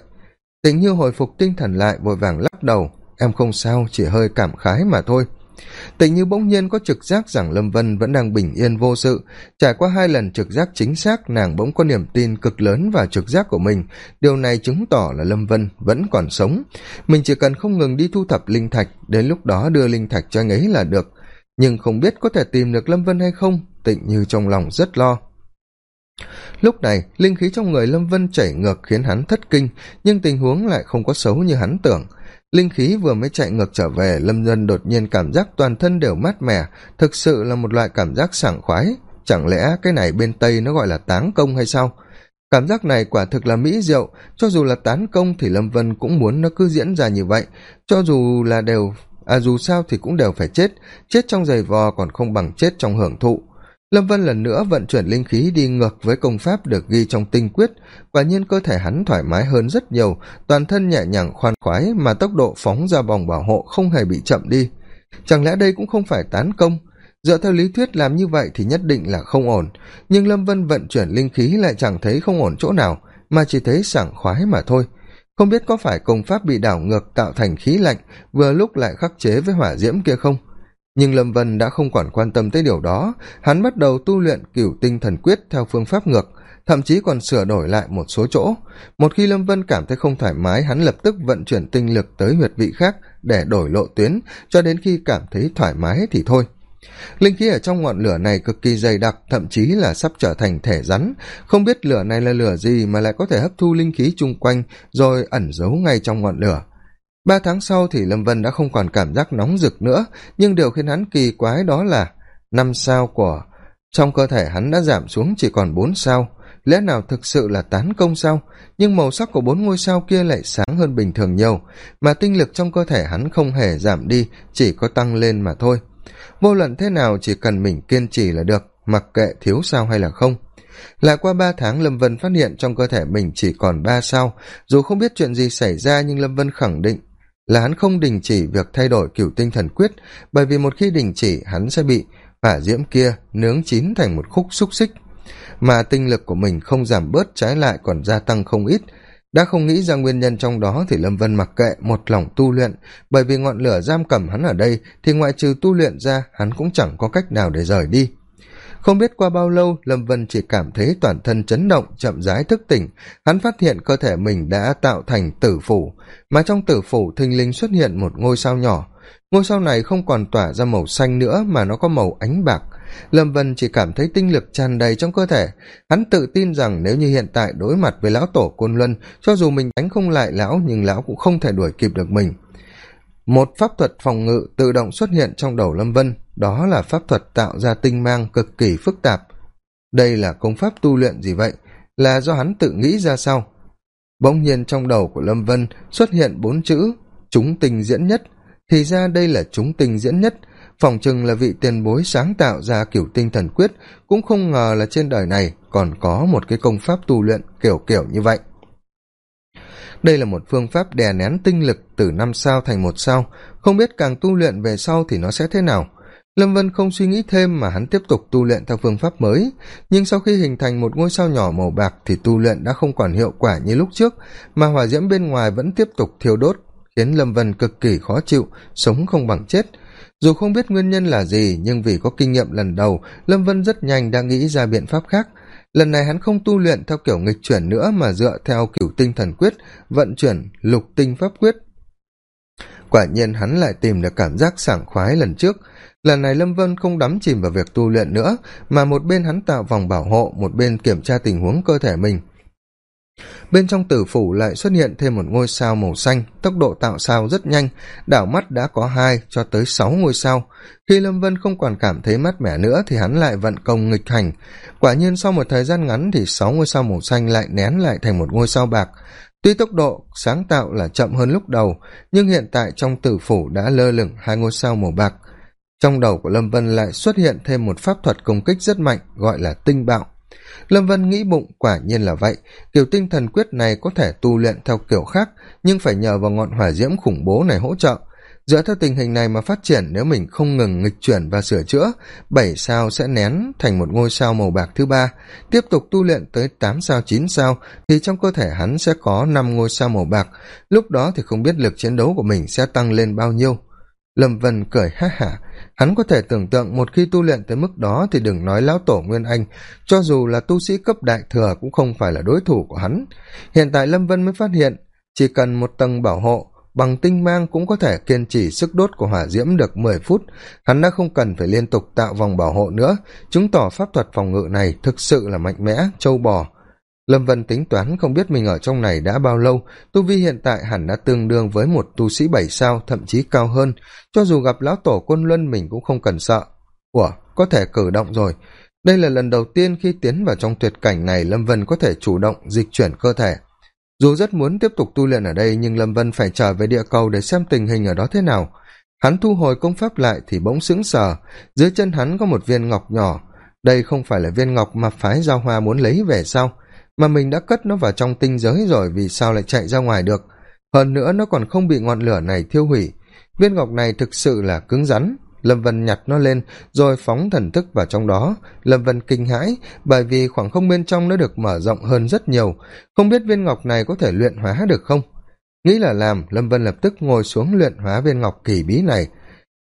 Tịnh như hồi phục tinh thần lại, vội vàng lắc đầu. Em không sao, chỉ hơi cảm khái mà thôi tình như bỗng nhiên có trực giác rằng lâm vân vẫn đang bình yên vô sự. Trải qua hai lần trực giác chính xác, nàng bỗng có niềm tin cực lớn vào trực giác của mình. Điều này chứng tỏ là lâm vân vẫn còn sống. Mình chỉ cần không ngừng đi thu thập linh thạch, đến lúc đó đưa linh thạch cho anh ấy là được. Nhưng không biết có thể tìm được lâm vân hay không, tịnh như trong lòng rất lo. Lúc này, linh khí trong người lâm vân chảy ngược khiến hắn thất kinh, nhưng tình huống lại không có xấu như hắn tưởng linh khí vừa mới chạy ngược trở về, lâm dân đột nhiên cảm giác toàn thân đều mát mẻ, thực sự là một loại cảm giác sảng khoái. Chẳng lẽ cái này bên tây nó gọi là táng công hay sao? Cảm giác này quả thực là mỹ diệu, cho dù là tán công thì lâm vân cũng muốn nó cứ diễn ra như vậy. Cho dù là đều à dù sao thì cũng đều phải chết. Chết trong giày vò còn không bằng chết trong hưởng thụ lâm vân lần nữa vận chuyển linh khí đi ngược với công pháp được ghi trong tinh quyết. Quả nhiên cơ thể hắn thoải mái hơn rất nhiều. Toàn thân nhẹ nhàng, khoan khoái mà tốc độ phóng ra vòng bảo hộ không hề bị chậm đi. Chẳng lẽ đây cũng không phải tán công? Dựa theo lý thuyết làm như vậy thì nhất định là không ổn. Nhưng lâm vân vận chuyển linh khí lại chẳng thấy không ổn chỗ nào, mà chỉ thấy sảng khoái mà thôi. Không biết có phải công pháp bị đảo ngược tạo thành khí lạnh, vừa lúc lại khắc chế với hỏa diễm kia không? Nhưng lâm vân đã không quản quan tâm tới điều đó. Hắn bắt đầu tu luyện cửu tinh thần quyết theo phương pháp ngược, thậm chí còn sửa đổi lại một số chỗ. Một khi lâm vân cảm thấy không thoải mái, hắn lập tức vận chuyển tinh lực tới huyệt vị khác để đổi lộ tuyến, cho đến khi cảm thấy thoải mái thì thôi. Linh khí ở trong ngọn lửa này cực kỳ dày đặc, thậm chí là sắp trở thành thể rắn. Không biết lửa này là lửa gì mà lại có thể hấp thu linh khí chung quanh, rồi ẩn giấu ngay trong ngọn lửa ba tháng sau thì lâm vân đã không còn cảm giác nóng rực nữa, nhưng điều khiến hắn kỳ quái đó là năm sao của, trong cơ thể hắn đã giảm xuống chỉ còn bốn sao. Lẽ nào thực sự là tán công sao? Nhưng màu sắc của bốn ngôi sao kia lại sáng hơn bình thường nhiều, mà tinh lực trong cơ thể hắn không hề giảm đi, chỉ có tăng lên mà thôi. Vô luận thế nào chỉ cần mình kiên trì là được, mặc kệ thiếu sao hay là không. Lại qua ba tháng, lâm vân phát hiện trong cơ thể mình chỉ còn ba sao. Dù không biết chuyện gì xảy ra, nhưng lâm vân khẳng định là hắn không đình chỉ việc thay đổi cửu tinh thần quyết, bởi vì một khi đình chỉ, hắn sẽ bị hỏa diễm kia nướng chín thành một khúc xúc xích. Mà tinh lực của mình không giảm bớt, trái lại còn gia tăng không ít. Đã không nghĩ ra nguyên nhân trong đó thì lâm vân mặc kệ, một lòng tu luyện. Bởi vì ngọn lửa giam cầm hắn ở đây, thì ngoại trừ tu luyện ra, hắn cũng chẳng có cách nào để rời đi không biết qua bao lâu, lâm vân chỉ cảm thấy toàn thân chấn động, chậm rãi thức tỉnh. Hắn phát hiện cơ thể mình đã tạo thành tử phủ, mà trong tử phủ thình lình xuất hiện một ngôi sao nhỏ. Ngôi sao này không còn tỏa ra màu xanh nữa, mà nó có màu ánh bạc. Lâm vân chỉ cảm thấy tinh lực tràn đầy trong cơ thể. Hắn tự tin rằng nếu như hiện tại đối mặt với lão tổ côn luân, cho dù mình đánh không lại lão, nhưng lão cũng không thể đuổi kịp được mình. Một pháp thuật phòng ngự tự động xuất hiện trong đầu lâm vân đó là pháp thuật tạo ra tinh mang cực kỳ phức tạp. Đây là công pháp tu luyện gì vậy? Là do hắn tự nghĩ ra sao? Bỗng nhiên trong đầu của lâm vân xuất hiện bốn chữ, chúng tinh diễn nhất. Thì ra đây là chúng tinh diễn nhất. Phỏng chừng là vị tiền bối sáng tạo ra kiểu tinh thần quyết, cũng không ngờ là trên đời này còn có một cái công pháp tu luyện kiểu kiểu như vậy. Đây là một phương pháp đè nén tinh lực từ năm sao thành một sao. Không biết càng tu luyện về sau thì nó sẽ thế nào? Lâm vân không suy nghĩ thêm mà hắn tiếp tục tu luyện theo phương pháp mới. Nhưng sau khi hình thành một ngôi sao nhỏ màu bạc thì tu luyện đã không còn hiệu quả như lúc trước, mà hỏa diễm bên ngoài vẫn tiếp tục thiêu đốt, khiến lâm vân cực kỳ khó chịu, sống không bằng chết. Dù không biết nguyên nhân là gì, nhưng vì có kinh nghiệm lần đầu, lâm vân rất nhanh đã nghĩ ra biện pháp khác. Lần này hắn không tu luyện theo kiểu nghịch chuyển nữa mà dựa theo kiểu tinh thần quyết, vận chuyển lục tinh pháp quyết quả nhiên hắn lại tìm được cảm giác sảng khoái lần trước. Lần này lâm vân không đắm chìm vào việc tu luyện nữa, mà một bên hắn tạo vòng bảo hộ, một bên kiểm tra tình huống cơ thể mình. Bên trong tử phủ lại xuất hiện thêm một ngôi sao màu xanh, tốc độ tạo sao rất nhanh, đảo mắt đã có hai cho tới sáu ngôi sao. Khi lâm vân không còn cảm thấy mát mẻ nữa thì hắn lại vận công nghịch hành. Quả nhiên sau một thời gian ngắn thì sáu ngôi sao màu xanh lại nén lại thành một ngôi sao bạc tuy tốc độ sáng tạo là chậm hơn lúc đầu, nhưng hiện tại trong tử phủ đã lơ lửng hai ngôi sao màu bạc. Trong đầu của lâm vân lại xuất hiện thêm một pháp thuật công kích rất mạnh, gọi là tinh bạo. Lâm vân nghĩ bụng, quả nhiên là vậy. Kiểu tinh thần quyết này có thể tu luyện theo kiểu khác, nhưng phải nhờ vào ngọn hỏa diễm khủng bố này hỗ trợ dựa theo tình hình này mà phát triển, nếu mình không ngừng nghịch chuyển và sửa chữa, bảy sao sẽ nén thành một ngôi sao màu bạc thứ ba. Tiếp tục tu luyện tới tám sao, chín sao, thì trong cơ thể hắn sẽ có năm ngôi sao màu bạc. Lúc đó thì không biết lực chiến đấu của mình sẽ tăng lên bao nhiêu. Lâm vân cười, ha hả hắn có thể tưởng tượng một khi tu luyện tới mức đó thì đừng nói lão tổ nguyên anh, cho dù là tu sĩ cấp đại thừa cũng không phải là đối thủ của hắn. Hiện tại lâm vân mới phát hiện, chỉ cần một tầng bảo hộ bằng tinh mang cũng có thể kiên trì sức đốt của hỏa diễm được mười phút. Hắn đã không cần phải liên tục tạo vòng bảo hộ nữa. Chứng tỏ pháp thuật phòng ngự này thực sự là mạnh mẽ, trâu bò. Lâm vân tính toán không biết mình ở trong này đã bao lâu. Tu vi hiện tại hẳn đã tương đương với một tu sĩ bảy sao, thậm chí cao hơn. Cho dù gặp lão tổ quân luân mình cũng không cần sợ. Ủa, có thể cử động rồi. Đây là lần đầu tiên khi tiến vào trong tuyệt cảnh này, lâm vân có thể chủ động dịch chuyển cơ thể dù rất muốn tiếp tục tu luyện ở đây, nhưng lâm vân phải trở về địa cầu để xem tình hình ở đó thế nào. Hắn thu hồi công pháp lại thì bỗng sững sờ. Dưới chân hắn có một viên ngọc nhỏ. Đây không phải là viên ngọc mà phái giao hoa muốn lấy về sau mà mình đã cất nó vào trong tinh giới rồi, vì sao lại chạy ra ngoài được? Hơn nữa nó còn không bị ngọn lửa này thiêu hủy. Viên ngọc này thực sự là cứng rắn lâm vân nhặt nó lên, rồi phóng thần thức vào trong đó. Lâm vân kinh hãi, bởi vì khoảng không bên trong nó được mở rộng hơn rất nhiều. Không biết viên ngọc này có thể luyện hóa được không? Nghĩ là làm, lâm vân lập tức ngồi xuống luyện hóa viên ngọc kỳ bí này.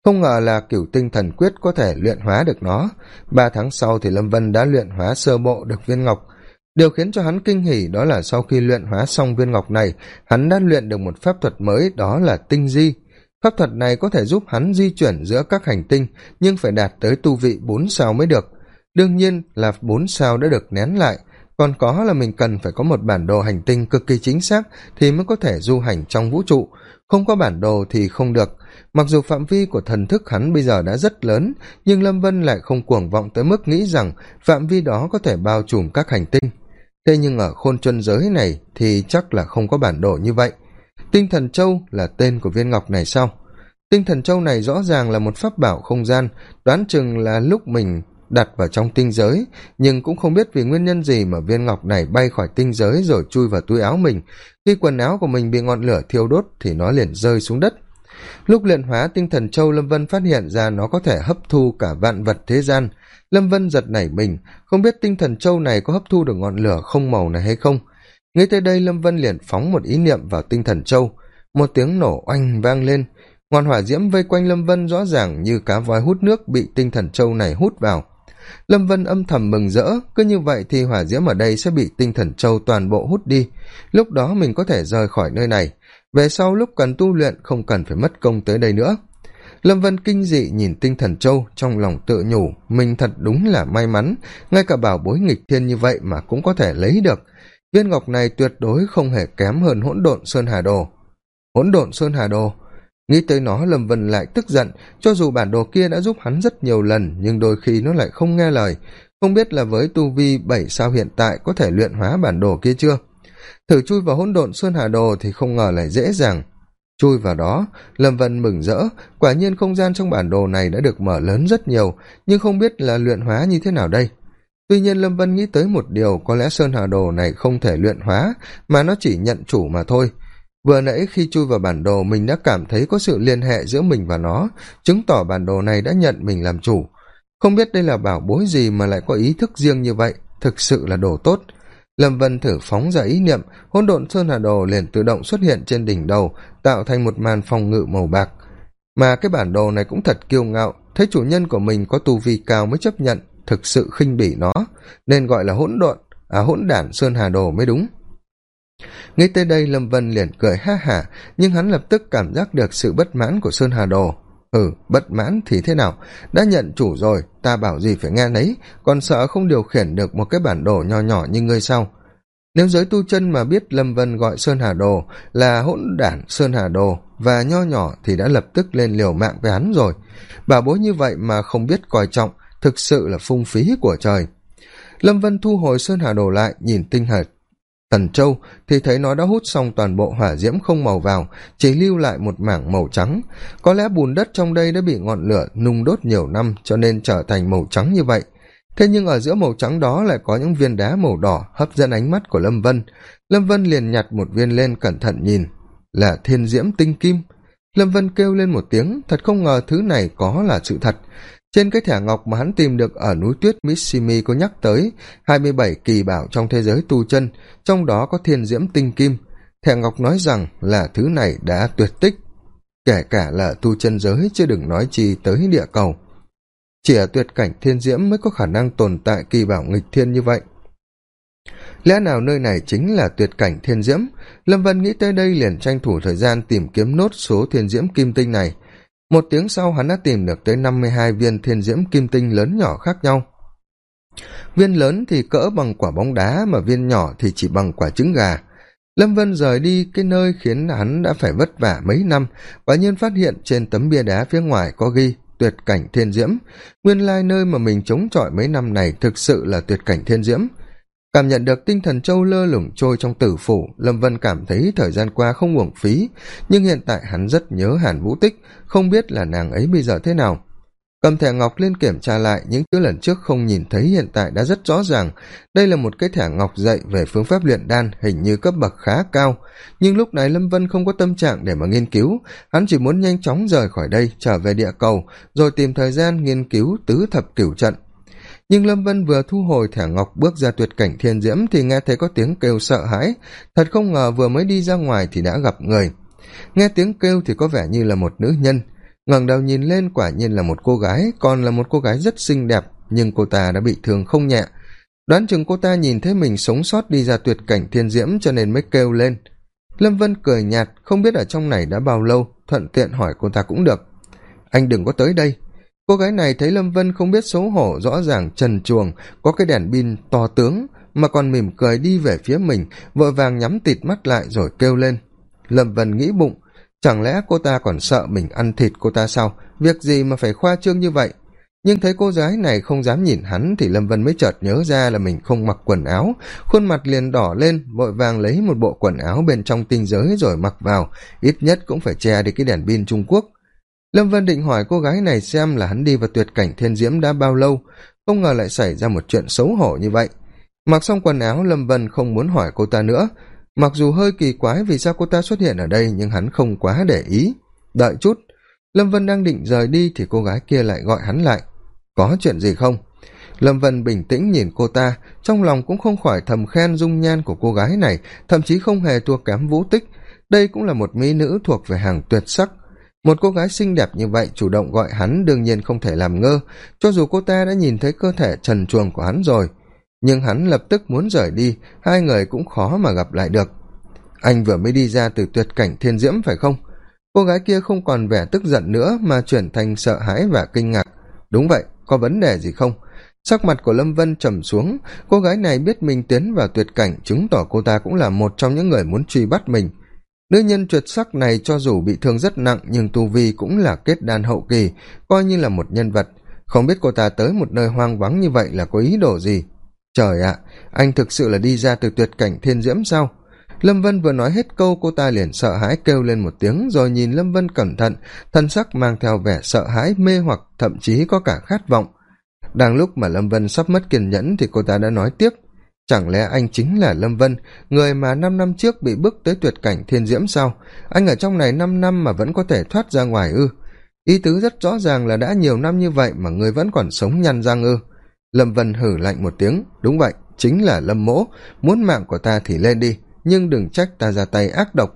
Không ngờ là cửu tinh thần quyết có thể luyện hóa được nó. Ba tháng sau thì lâm vân đã luyện hóa sơ bộ được viên ngọc. Điều khiến cho hắn kinh hỉ đó là sau khi luyện hóa xong viên ngọc này, hắn đã luyện được một pháp thuật mới, đó là tinh di pháp thuật này có thể giúp hắn di chuyển giữa các hành tinh, nhưng phải đạt tới tu vị bốn sao mới được. Đương nhiên là bốn sao đã được nén lại, còn có là mình cần phải có một bản đồ hành tinh cực kỳ chính xác thì mới có thể du hành trong vũ trụ. Không có bản đồ thì không được. Mặc dù phạm vi của thần thức hắn bây giờ đã rất lớn, nhưng lâm vân lại không cuồng vọng tới mức nghĩ rằng phạm vi đó có thể bao trùm các hành tinh. Thế nhưng ở khôn chân giới này thì chắc là không có bản đồ như vậy tinh thần châu là tên của viên ngọc này sau. Tinh thần châu này rõ ràng là một pháp bảo không gian, đoán chừng là lúc mình đặt vào trong tinh giới, nhưng cũng không biết vì nguyên nhân gì mà viên ngọc này bay khỏi tinh giới rồi chui vào túi áo mình. Khi quần áo của mình bị ngọn lửa thiêu đốt thì nó liền rơi xuống đất. Lúc luyện hóa, tinh thần châu lâm vân phát hiện ra nó có thể hấp thu cả vạn vật thế gian. Lâm vân giật nảy mình, không biết tinh thần châu này có hấp thu được ngọn lửa không màu này hay không ngay tới đây lâm vân liền phóng một ý niệm vào tinh thần châu một tiếng nổ oanh vang lên. Ngọn hỏa diễm vây quanh lâm vân rõ ràng như cá voi hút nước bị tinh thần châu này hút vào. Lâm vân âm thầm mừng rỡ, cứ như vậy thì hỏa diễm ở đây sẽ bị tinh thần châu toàn bộ hút đi. Lúc đó mình có thể rời khỏi nơi này. Về sau lúc cần tu luyện, không cần phải mất công tới đây nữa. Lâm vân kinh dị nhìn tinh thần châu trong lòng tự nhủ, mình thật đúng là may mắn. Ngay cả bảo bối nghịch thiên như vậy mà cũng có thể lấy được viên ngọc này tuyệt đối không hề kém hơn hỗn độn sơn hà đồ. Hỗn độn sơn hà đồ, nghĩ tới nó lâm vân lại tức giận, cho dù bản đồ kia đã giúp hắn rất nhiều lần, nhưng đôi khi nó lại không nghe lời. Không biết là với tu vi bảy sao hiện tại có thể luyện hóa bản đồ kia chưa? Thử chui vào hỗn độn sơn hà đồ thì không ngờ lại dễ dàng. Chui vào đó, lâm vân mừng rỡ, quả nhiên không gian trong bản đồ này đã được mở lớn rất nhiều, nhưng không biết là luyện hóa như thế nào đây tuy nhiên lâm vân nghĩ tới một điều có lẽ sơn hà đồ này không thể luyện hóa, mà nó chỉ nhận chủ mà thôi. Vừa nãy khi chui vào bản đồ, mình đã cảm thấy có sự liên hệ giữa mình và nó, chứng tỏ bản đồ này đã nhận mình làm chủ. Không biết đây là bảo bối gì mà lại có ý thức riêng như vậy, thực sự là đồ tốt. Lâm vân thử phóng ra ý niệm, hỗn độn sơn hà đồ liền tự động xuất hiện trên đỉnh đầu, tạo thành một màn phòng ngự màu bạc. Mà cái bản đồ này cũng thật kiêu ngạo, thấy chủ nhân của mình có tu vi cao mới chấp nhận thực sự khinh bỉ nó, nên gọi là hỗn độn à hỗn đản sơn hà đồ mới đúng. Nghĩ tới đây, lâm vân liền cười ha hả, nhưng hắn lập tức cảm giác được sự bất mãn của sơn hà đồ. Ừ bất mãn thì thế nào? Đã nhận chủ rồi, ta bảo gì phải nghe nấy, còn sợ không điều khiển được một cái bản đồ nho nhỏ như ngươi sao? Nếu giới tu chân mà biết lâm vân gọi sơn hà đồ là hỗn đản sơn hà đồ và nho nhỏ thì đã lập tức lên liều mạng với hắn rồi. Bà bối như vậy mà không biết coi trọng thực sự là phung phí của trời. Lâm vân thu hồi sơn hà đồ lại, nhìn tinh hệt. Tần châu thì thấy nó đã hút xong toàn bộ hỏa diễm không màu vào, chỉ lưu lại một mảng màu trắng. Có lẽ bùn đất trong đây đã bị ngọn lửa nung đốt nhiều năm, cho nên trở thành màu trắng như vậy. Thế nhưng ở giữa màu trắng đó lại có những viên đá màu đỏ hấp dẫn ánh mắt của lâm vân. Lâm vân liền nhặt một viên lên cẩn thận nhìn. Là thiên diễm tinh kim. Lâm vân kêu lên một tiếng, thật không ngờ thứ này có là sự thật trên cái thẻ ngọc mà hắn tìm được ở núi tuyết missimi có nhắc tới, hai mươi bảy kỳ bảo trong thế giới tu chân, trong đó có thiên diễm tinh kim. Thẻ ngọc nói rằng là thứ này đã tuyệt tích, kể cả là tu chân giới chứ đừng nói chi tới địa cầu. Chỉ ở tuyệt cảnh thiên diễm mới có khả năng tồn tại kỳ bảo nghịch thiên như vậy. Lẽ nào nơi này chính là tuyệt cảnh thiên diễm? Lâm vân nghĩ tới đây liền tranh thủ thời gian tìm kiếm nốt số thiên diễm kim tinh này một tiếng sau hắn đã tìm được tới năm mươi hai viên thiên diễm kim tinh lớn nhỏ khác nhau. Viên lớn thì cỡ bằng quả bóng đá mà viên nhỏ thì chỉ bằng quả trứng gà. Lâm vân rời đi cái nơi khiến hắn đã phải vất vả mấy năm và nhiên phát hiện trên tấm bia đá phía ngoài có ghi tuyệt cảnh thiên diễm. Nguyên lai nơi mà mình chống chọi mấy năm này thực sự là tuyệt cảnh thiên diễm cảm nhận được tinh thần châu lơ lửng trôi trong tử phủ, lâm vân cảm thấy thời gian qua không uổng phí, nhưng hiện tại hắn rất nhớ hàn vũ tích, không biết là nàng ấy bây giờ thế nào. Cầm thẻ ngọc lên kiểm tra lại, những chữ lần trước không nhìn thấy hiện tại đã rất rõ ràng. Đây là một cái thẻ ngọc dạy về phương pháp luyện đan, hình như cấp bậc khá cao. Nhưng lúc này lâm vân không có tâm trạng để mà nghiên cứu. Hắn chỉ muốn nhanh chóng rời khỏi đây, trở về địa cầu, rồi tìm thời gian nghiên cứu tứ thập cửu trận nhưng lâm vân vừa thu hồi thẻ ngọc bước ra tuyệt cảnh thiên diễm thì nghe thấy có tiếng kêu sợ hãi. Thật không ngờ vừa mới đi ra ngoài thì đã gặp người. Nghe tiếng kêu thì có vẻ như là một nữ nhân. Ngẩng đầu nhìn lên quả nhiên là một cô gái, còn là một cô gái rất xinh đẹp, nhưng cô ta đã bị thương không nhẹ. Đoán chừng cô ta nhìn thấy mình sống sót đi ra tuyệt cảnh thiên diễm cho nên mới kêu lên. Lâm vân cười nhạt, không biết ở trong này đã bao lâu, thuận tiện hỏi cô ta cũng được. Anh đừng có tới đây cô gái này thấy lâm vân không biết xấu hổ, rõ ràng trần chuồng có cái đèn pin to tướng, mà còn mỉm cười đi về phía mình, vội vàng nhắm tịt mắt lại rồi kêu lên. Lâm vân nghĩ bụng, chẳng lẽ cô ta còn sợ mình ăn thịt cô ta sao? Việc gì mà phải khoa trương như vậy? Nhưng thấy cô gái này không dám nhìn hắn thì lâm vân mới chợt nhớ ra là mình không mặc quần áo. Khuôn mặt liền đỏ lên, vội vàng lấy một bộ quần áo bên trong tinh giới rồi mặc vào. Ít nhất cũng phải che đi cái đèn pin trung quốc lâm vân định hỏi cô gái này xem là hắn đi vào tuyệt cảnh thiên diễm đã bao lâu, không ngờ lại xảy ra một chuyện xấu hổ như vậy. Mặc xong quần áo, lâm vân không muốn hỏi cô ta nữa. Mặc dù hơi kỳ quái vì sao cô ta xuất hiện ở đây, nhưng hắn không quá để ý. Đợi chút, lâm vân đang định rời đi thì cô gái kia lại gọi hắn lại. Có chuyện gì không? Lâm vân bình tĩnh nhìn cô ta, trong lòng cũng không khỏi thầm khen dung nhan của cô gái này, thậm chí không hề thua kém vũ tích. Đây cũng là một mỹ nữ thuộc về hàng tuyệt sắc một cô gái xinh đẹp như vậy chủ động gọi hắn đương nhiên không thể làm ngơ, cho dù cô ta đã nhìn thấy cơ thể trần truồng của hắn rồi. Nhưng hắn lập tức muốn rời đi, hai người cũng khó mà gặp lại được. Anh vừa mới đi ra từ tuyệt cảnh thiên diễm phải không? Cô gái kia không còn vẻ tức giận nữa mà chuyển thành sợ hãi và kinh ngạc. Đúng vậy, có vấn đề gì không? Sắc mặt của lâm vân trầm xuống, cô gái này biết mình tiến vào tuyệt cảnh chứng tỏ cô ta cũng là một trong những người muốn truy bắt mình nữ nhân tuyệt sắc này cho dù bị thương rất nặng, nhưng tu vi cũng là kết đan hậu kỳ, coi như là một nhân vật. Không biết cô ta tới một nơi hoang vắng như vậy là có ý đồ gì? Trời ạ, anh thực sự là đi ra từ tuyệt cảnh thiên diễm sao? Lâm vân vừa nói hết câu, cô ta liền sợ hãi kêu lên một tiếng, rồi nhìn lâm vân cẩn thận, thân sắc mang theo vẻ sợ hãi, mê hoặc, thậm chí có cả khát vọng. Đang lúc mà lâm vân sắp mất kiên nhẫn thì cô ta đã nói tiếp chẳng lẽ anh chính là lâm vân, người mà năm năm trước bị bước tới tuyệt cảnh thiên diễm sao? Anh ở trong này năm năm mà vẫn có thể thoát ra ngoài ư? Ý tứ rất rõ ràng là đã nhiều năm như vậy mà người vẫn còn sống nhăn răng ư? Lâm vân hử lạnh một tiếng, đúng vậy, chính là lâm mỗ, muốn mạng của ta thì lên đi, nhưng đừng trách ta ra tay ác độc.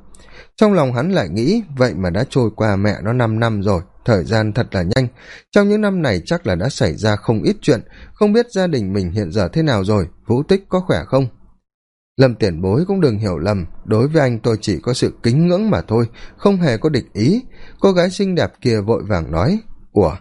Trong lòng hắn lại nghĩ, vậy mà đã trôi qua mẹ nó năm năm rồi thời gian thật là nhanh. Trong những năm này chắc là đã xảy ra không ít chuyện. Không biết gia đình mình hiện giờ thế nào rồi? Vũ tích có khỏe không? Lâm tiền bối cũng đừng hiểu lầm. Đối với anh tôi chỉ có sự kính ngưỡng mà thôi, không hề có địch ý. Cô gái xinh đẹp kia vội vàng nói, ủa?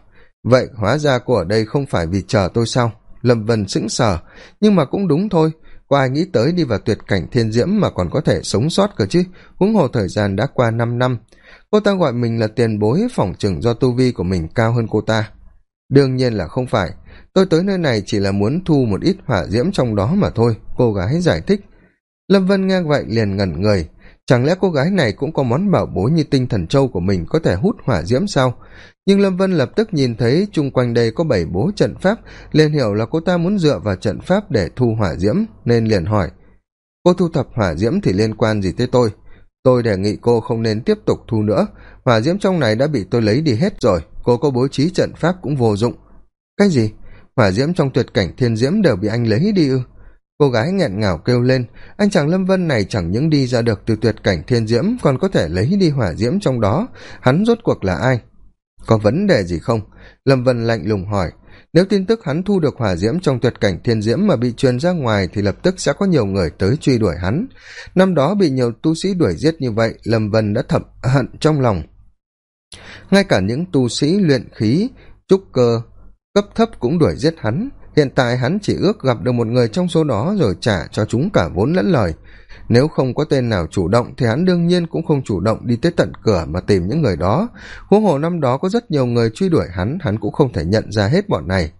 Vậy hóa ra cô ở đây không phải vì chờ tôi sao? Lâm vân sững sờ, nhưng mà cũng đúng thôi có ai nghĩ tới đi vào tuyệt cảnh thiên diễm mà còn có thể sống sót cơ chứ? Huống hồ thời gian đã qua năm năm, cô ta gọi mình là tiền bối phỏng chừng do tu vi của mình cao hơn cô ta. Đương nhiên là không phải. Tôi tới nơi này chỉ là muốn thu một ít hỏa diễm trong đó mà thôi, cô gái giải thích. Lâm vân nghe vậy liền ngẩn người chẳng lẽ cô gái này cũng có món bảo bối như tinh thần châu của mình có thể hút hỏa diễm sao? Nhưng lâm vân lập tức nhìn thấy chung quanh đây có bảy bố trận pháp, liền hiểu là cô ta muốn dựa vào trận pháp để thu hỏa diễm, nên liền hỏi. Cô thu thập hỏa diễm thì liên quan gì tới tôi? Tôi đề nghị cô không nên tiếp tục thu nữa. Hỏa diễm trong này đã bị tôi lấy đi hết rồi, cô có bố trí trận pháp cũng vô dụng. Cái gì? Hỏa diễm trong tuyệt cảnh thiên diễm đều bị anh lấy đi ư? Cô gái nghẹn ngào kêu lên, anh chàng lâm vân này chẳng những đi ra được từ tuyệt cảnh thiên diễm, còn có thể lấy đi hỏa diễm trong đó. Hắn rốt cuộc là ai? Có vấn đề gì không? Lâm vân lạnh lùng hỏi. Nếu tin tức hắn thu được hỏa diễm trong tuyệt cảnh thiên diễm mà bị truyền ra ngoài thì lập tức sẽ có nhiều người tới truy đuổi hắn. Năm đó bị nhiều tu sĩ đuổi giết như vậy, lâm vân đã thậm hận trong lòng. Ngay cả những tu sĩ luyện khí, trúc cơ, cấp thấp cũng đuổi giết hắn hiện tại hắn chỉ ước gặp được một người trong số đó rồi trả cho chúng cả vốn lẫn lời. Nếu không có tên nào chủ động thì hắn đương nhiên cũng không chủ động đi tới tận cửa mà tìm những người đó. Huống hồ năm đó có rất nhiều người truy đuổi hắn hắn cũng không thể nhận ra hết bọn này.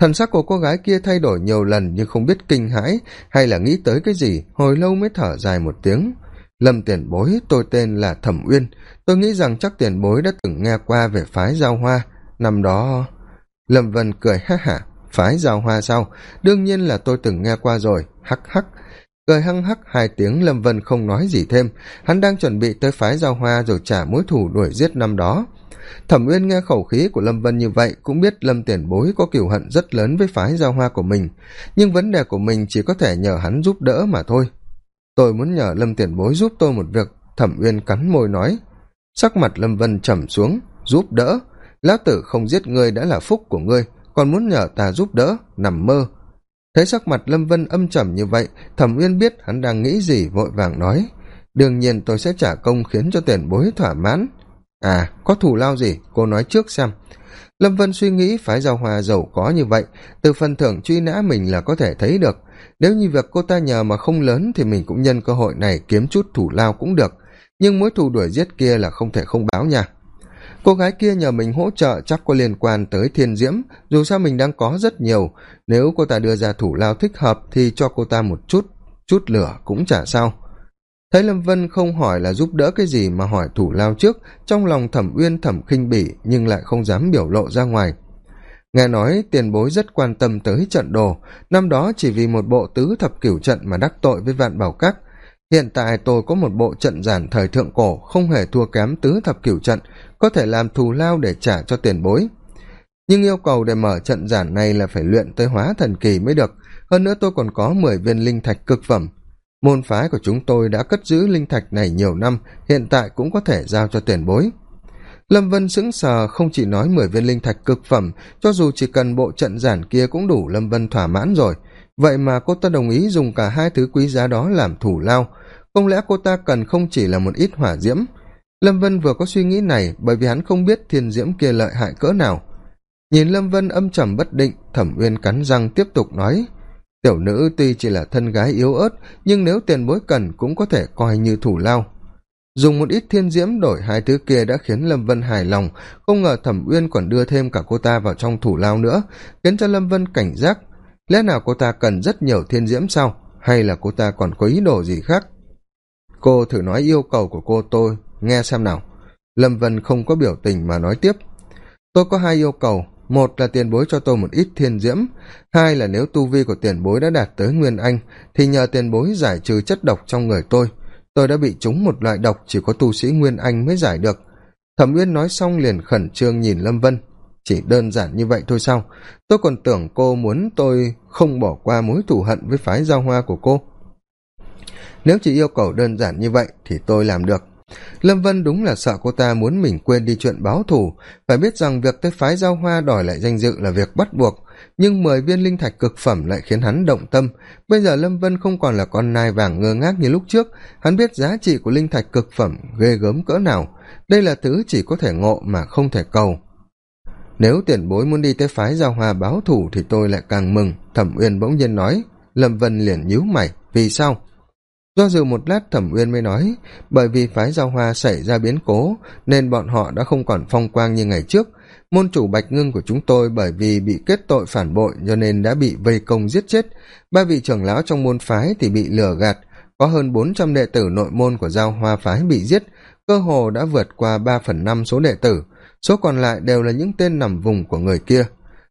Thần sắc của cô gái kia thay đổi nhiều lần nhưng không biết kinh hãi hay là nghĩ tới cái gì, hồi lâu mới thở dài một tiếng. Lâm tiền bối, tôi tên là thẩm uyên. Tôi nghĩ rằng chắc tiền bối đã từng nghe qua về phái giao hoa. Năm đó, lâm vân cười ha hả phái giao hoa sao đương nhiên là tôi từng nghe qua rồi. Hắc hắc. Cười hăng hắc, hai tiếng lâm vân không nói gì thêm. Hắn đang chuẩn bị tới phái giao hoa rồi trả mối thù đuổi giết năm đó. Thẩm uyên nghe khẩu khí của lâm vân như vậy, cũng biết lâm tiền bối có cửu hận rất lớn với phái giao hoa của mình. Nhưng vấn đề của mình chỉ có thể nhờ hắn giúp đỡ mà thôi. Tôi muốn nhờ lâm tiền bối giúp tôi một việc, thẩm uyên cắn môi nói. Sắc mặt lâm vân trầm xuống. Giúp đỡ? Lão tử không giết ngươi đã là phúc của ngươi còn muốn nhờ ta giúp đỡ, nằm mơ. Thấy sắc mặt lâm vân âm trầm như vậy, thẩm uyên biết hắn đang nghĩ gì, vội vàng nói, đương nhiên tôi sẽ trả công khiến cho tiền bối thỏa mãn. À có thù lao gì? Cô nói trước xem. Lâm vân suy nghĩ phái giao hòa giàu có như vậy, từ phần thưởng truy nã mình là có thể thấy được. Nếu như việc cô ta nhờ mà không lớn thì mình cũng nhân cơ hội này kiếm chút thủ lao cũng được, nhưng mối thù đuổi giết kia là không thể không báo nha cô gái kia nhờ mình hỗ trợ chắc có liên quan tới thiên diễm, dù sao mình đang có rất nhiều. Nếu cô ta đưa ra thủ lao thích hợp thì cho cô ta một chút chút lửa cũng chả sao. Thấy lâm vân không hỏi là giúp đỡ cái gì mà hỏi thủ lao trước, trong lòng thẩm uyên thẩm khinh bỉ, nhưng lại không dám biểu lộ ra ngoài. Nghe nói tiền bối rất quan tâm tới trận đồ, năm đó chỉ vì một bộ tứ thập cửu trận mà đắc tội với vạn bảo các hiện tại tôi có một bộ trận giản thời thượng cổ không hề thua kém tứ thập cửu trận, có thể làm thù lao để trả cho tiền bối. Nhưng yêu cầu để mở trận giản này là phải luyện tới hóa thần kỳ mới được. Hơn nữa tôi còn có mười viên linh thạch cực phẩm. Môn phái của chúng tôi đã cất giữ linh thạch này nhiều năm, hiện tại cũng có thể giao cho tiền bối. Lâm vân sững sờ, không chỉ nói mười viên linh thạch cực phẩm, cho dù chỉ cần bộ trận giản kia cũng đủ, lâm vân thỏa mãn rồi. Vậy mà cô ta đồng ý dùng cả hai thứ quý giá đó làm thủ lao không lẽ cô ta cần không chỉ là một ít hỏa diễm? Lâm vân vừa có suy nghĩ này bởi vì hắn không biết thiên diễm kia lợi hại cỡ nào. Nhìn lâm vân âm trầm bất định, thẩm uyên cắn răng tiếp tục nói, tiểu nữ tuy chỉ là thân gái yếu ớt, nhưng nếu tiền bối cần cũng có thể coi như thủ lao. Dùng một ít thiên diễm đổi hai thứ kia đã khiến lâm vân hài lòng, không ngờ thẩm uyên còn đưa thêm cả cô ta vào trong thủ lao nữa, khiến cho lâm vân cảnh giác. Lẽ nào cô ta cần rất nhiều thiên diễm sao? Hay là cô ta còn có ý đồ gì khác? Cô thử nói yêu cầu của cô tôi, nghe xem nào. Lâm vân không có biểu tình mà nói tiếp. Tôi có hai yêu cầu, một là tiền bối cho tôi một ít thiên diễm, hai là nếu tu vi của tiền bối đã đạt tới nguyên anh, thì nhờ tiền bối giải trừ chất độc trong người tôi. Tôi đã bị trúng một loại độc, chỉ có tu sĩ nguyên anh mới giải được. Thẩm uyên nói xong liền khẩn trương nhìn lâm vân. Chỉ đơn giản như vậy thôi sao? Tôi còn tưởng cô muốn tôi không bỏ qua mối thù hận với phái giao hoa của cô nếu chỉ yêu cầu đơn giản như vậy thì tôi làm được. Lâm vân đúng là sợ cô ta muốn mình quên đi chuyện báo thù. Phải biết rằng việc tới phái giao hoa đòi lại danh dự là việc bắt buộc, nhưng mười viên linh thạch cực phẩm lại khiến hắn động tâm. Bây giờ lâm vân không còn là con nai vàng ngơ ngác như lúc trước, hắn biết giá trị của linh thạch cực phẩm ghê gớm cỡ nào. Đây là thứ chỉ có thể ngộ mà không thể cầu. Nếu tiền bối muốn đi tới phái giao hoa báo thù thì tôi lại càng mừng, thẩm uyên bỗng nhiên nói. Lâm vân liền nhíu mày. Vì sao? Do dự một lát thẩm uyên mới nói, bởi vì phái giao hoa xảy ra biến cố, nên bọn họ đã không còn phong quang như ngày trước. Môn chủ bạch ngưng của chúng tôi bởi vì bị kết tội phản bội cho nên đã bị vây công giết chết. Ba vị trưởng lão trong môn phái thì bị lừa gạt. Có hơn bốn trăm đệ tử nội môn của giao hoa phái bị giết, cơ hồ đã vượt qua ba phần năm số đệ tử. Số còn lại đều là những tên nằm vùng của người kia.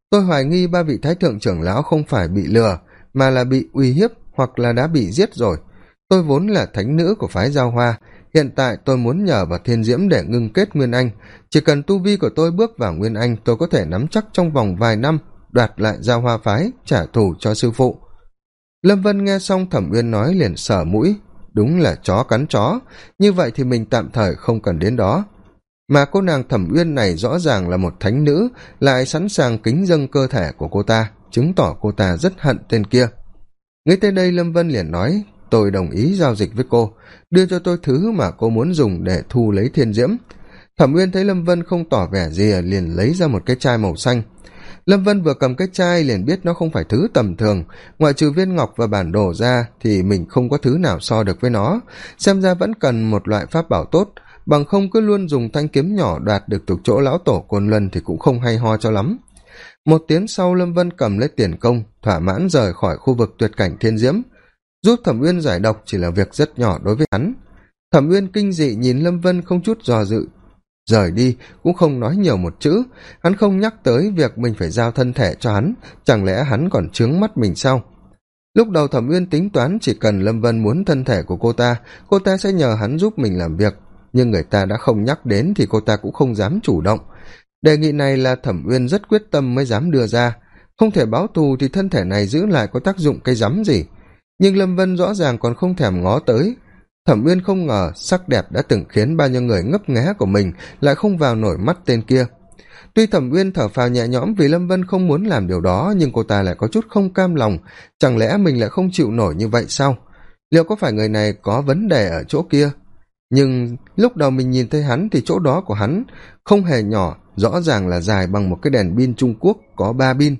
Tôi hoài nghi ba vị thái thượng trưởng lão không phải bị lừa, mà là bị uy hiếp hoặc là đã bị giết rồi tôi vốn là thánh nữ của phái giao hoa, hiện tại tôi muốn nhờ vào thiên diễm để ngưng kết nguyên anh. Chỉ cần tu vi của tôi bước vào nguyên anh, tôi có thể nắm chắc trong vòng vài năm, đoạt lại giao hoa phái, trả thù cho sư phụ. Lâm vân nghe xong thẩm uyên nói liền sở mũi. Đúng là chó cắn chó. Như vậy thì mình tạm thời không cần đến đó. Mà cô nàng thẩm uyên này rõ ràng là một thánh nữ, lại sẵn sàng kính dâng cơ thể của cô ta, chứng tỏ cô ta rất hận tên kia. Nghĩ tới đây lâm vân liền nói tôi đồng ý giao dịch với cô, đưa cho tôi thứ mà cô muốn dùng để thu lấy thiên diễm. Thẩm uyên thấy lâm vân không tỏ vẻ gì, liền lấy ra một cái chai màu xanh. Lâm vân vừa cầm cái chai liền biết nó không phải thứ tầm thường. Ngoại trừ viên ngọc và bản đồ ra thì mình không có thứ nào so được với nó. Xem ra vẫn cần một loại pháp bảo tốt. Bằng không cứ luôn dùng thanh kiếm nhỏ đoạt được từ chỗ lão tổ côn luân thì cũng không hay ho cho lắm. Một tiếng sau lâm vân cầm lấy tiền công, thỏa mãn rời khỏi khu vực tuyệt cảnh thiên diễm giúp thẩm uyên giải độc chỉ là việc rất nhỏ đối với hắn. Thẩm uyên kinh dị nhìn lâm vân không chút dò dự. Rời đi, cũng không nói nhiều một chữ. Hắn không nhắc tới việc mình phải giao thân thể cho hắn, chẳng lẽ hắn còn trướng mắt mình sao? Lúc đầu thẩm uyên tính toán chỉ cần lâm vân muốn thân thể của cô ta cô ta sẽ nhờ hắn giúp mình làm việc. Nhưng người ta đã không nhắc đến thì cô ta cũng không dám chủ động. Đề nghị này là thẩm uyên rất quyết tâm mới dám đưa ra. Không thể báo thù thì thân thể này giữ lại có tác dụng cái rắm gì? Nhưng lâm vân rõ ràng còn không thèm ngó tới. Thẩm uyên không ngờ sắc đẹp đã từng khiến bao nhiêu người ngấp nghé của mình lại không vào nổi mắt tên kia. Tuy thẩm uyên thở phào nhẹ nhõm vì lâm vân không muốn làm điều đó, nhưng cô ta lại có chút không cam lòng. Chẳng lẽ mình lại không chịu nổi như vậy sao? Liệu có phải người này có vấn đề ở chỗ kia? Nhưng lúc đầu mình nhìn thấy hắn thì chỗ đó của hắn không hề nhỏ, rõ ràng là dài bằng một cái đèn pin trung quốc có ba pin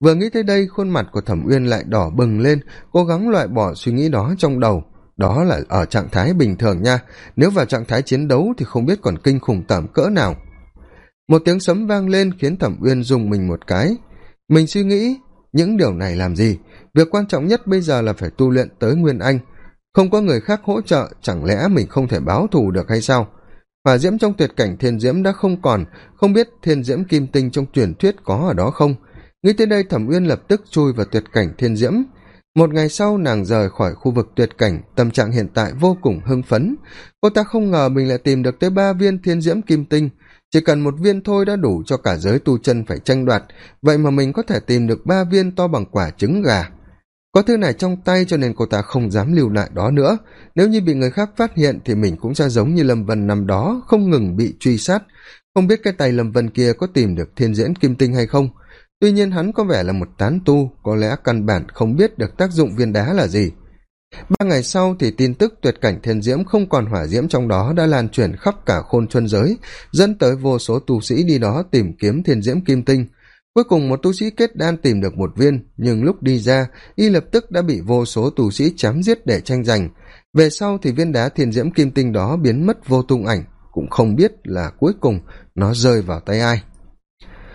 vừa nghĩ tới đây, khuôn mặt của thẩm uyên lại đỏ bừng lên, cố gắng loại bỏ suy nghĩ đó trong đầu. Đó là ở trạng thái bình thường nha, nếu vào trạng thái chiến đấu thì không biết còn kinh khủng tởm cỡ nào. Một tiếng sấm vang lên khiến thẩm uyên dùng mình một cái. Mình suy nghĩ, những điều này làm gì? Việc quan trọng nhất bây giờ là phải tu luyện tới nguyên anh. Không có người khác hỗ trợ, chẳng lẽ mình không thể báo thù được hay sao? Hỏa diễm trong tuyệt cảnh thiên diễm đã không còn, không biết thiên diễm kim tinh trong truyền thuyết có ở đó không? Nghĩ tới đây thẩm uyên lập tức chui vào tuyệt cảnh thiên diễm. Một ngày sau, nàng rời khỏi khu vực tuyệt cảnh, tâm trạng hiện tại vô cùng hưng phấn. Cô ta không ngờ mình lại tìm được tới ba viên thiên diễm kim tinh. Chỉ cần một viên thôi đã đủ cho cả giới tu chân phải tranh đoạt. Vậy mà mình có thể tìm được ba viên to bằng quả trứng gà. Có thứ này trong tay cho nên cô ta không dám lưu lại đó nữa. Nếu như bị người khác phát hiện thì mình cũng sẽ giống như lâm vân năm đó, không ngừng bị truy sát. Không biết cái tay lâm vân kia có tìm được thiên diễn kim tinh hay không? Tuy nhiên hắn có vẻ là một tán tu, có lẽ căn bản không biết được tác dụng viên đá là gì. Ba ngày sau thì tin tức tuyệt cảnh thiên diễm không còn hỏa diễm trong đó đã lan truyền khắp cả khôn chuân giới, dẫn tới vô số tu sĩ đi đó tìm kiếm thiên diễm kim tinh. Cuối cùng một tu sĩ kết đan tìm được một viên, nhưng lúc đi ra, y lập tức đã bị vô số tu sĩ chém giết để tranh giành. Về sau thì viên đá thiên diễm kim tinh đó biến mất vô tung ảnh, cũng không biết là cuối cùng nó rơi vào tay ai.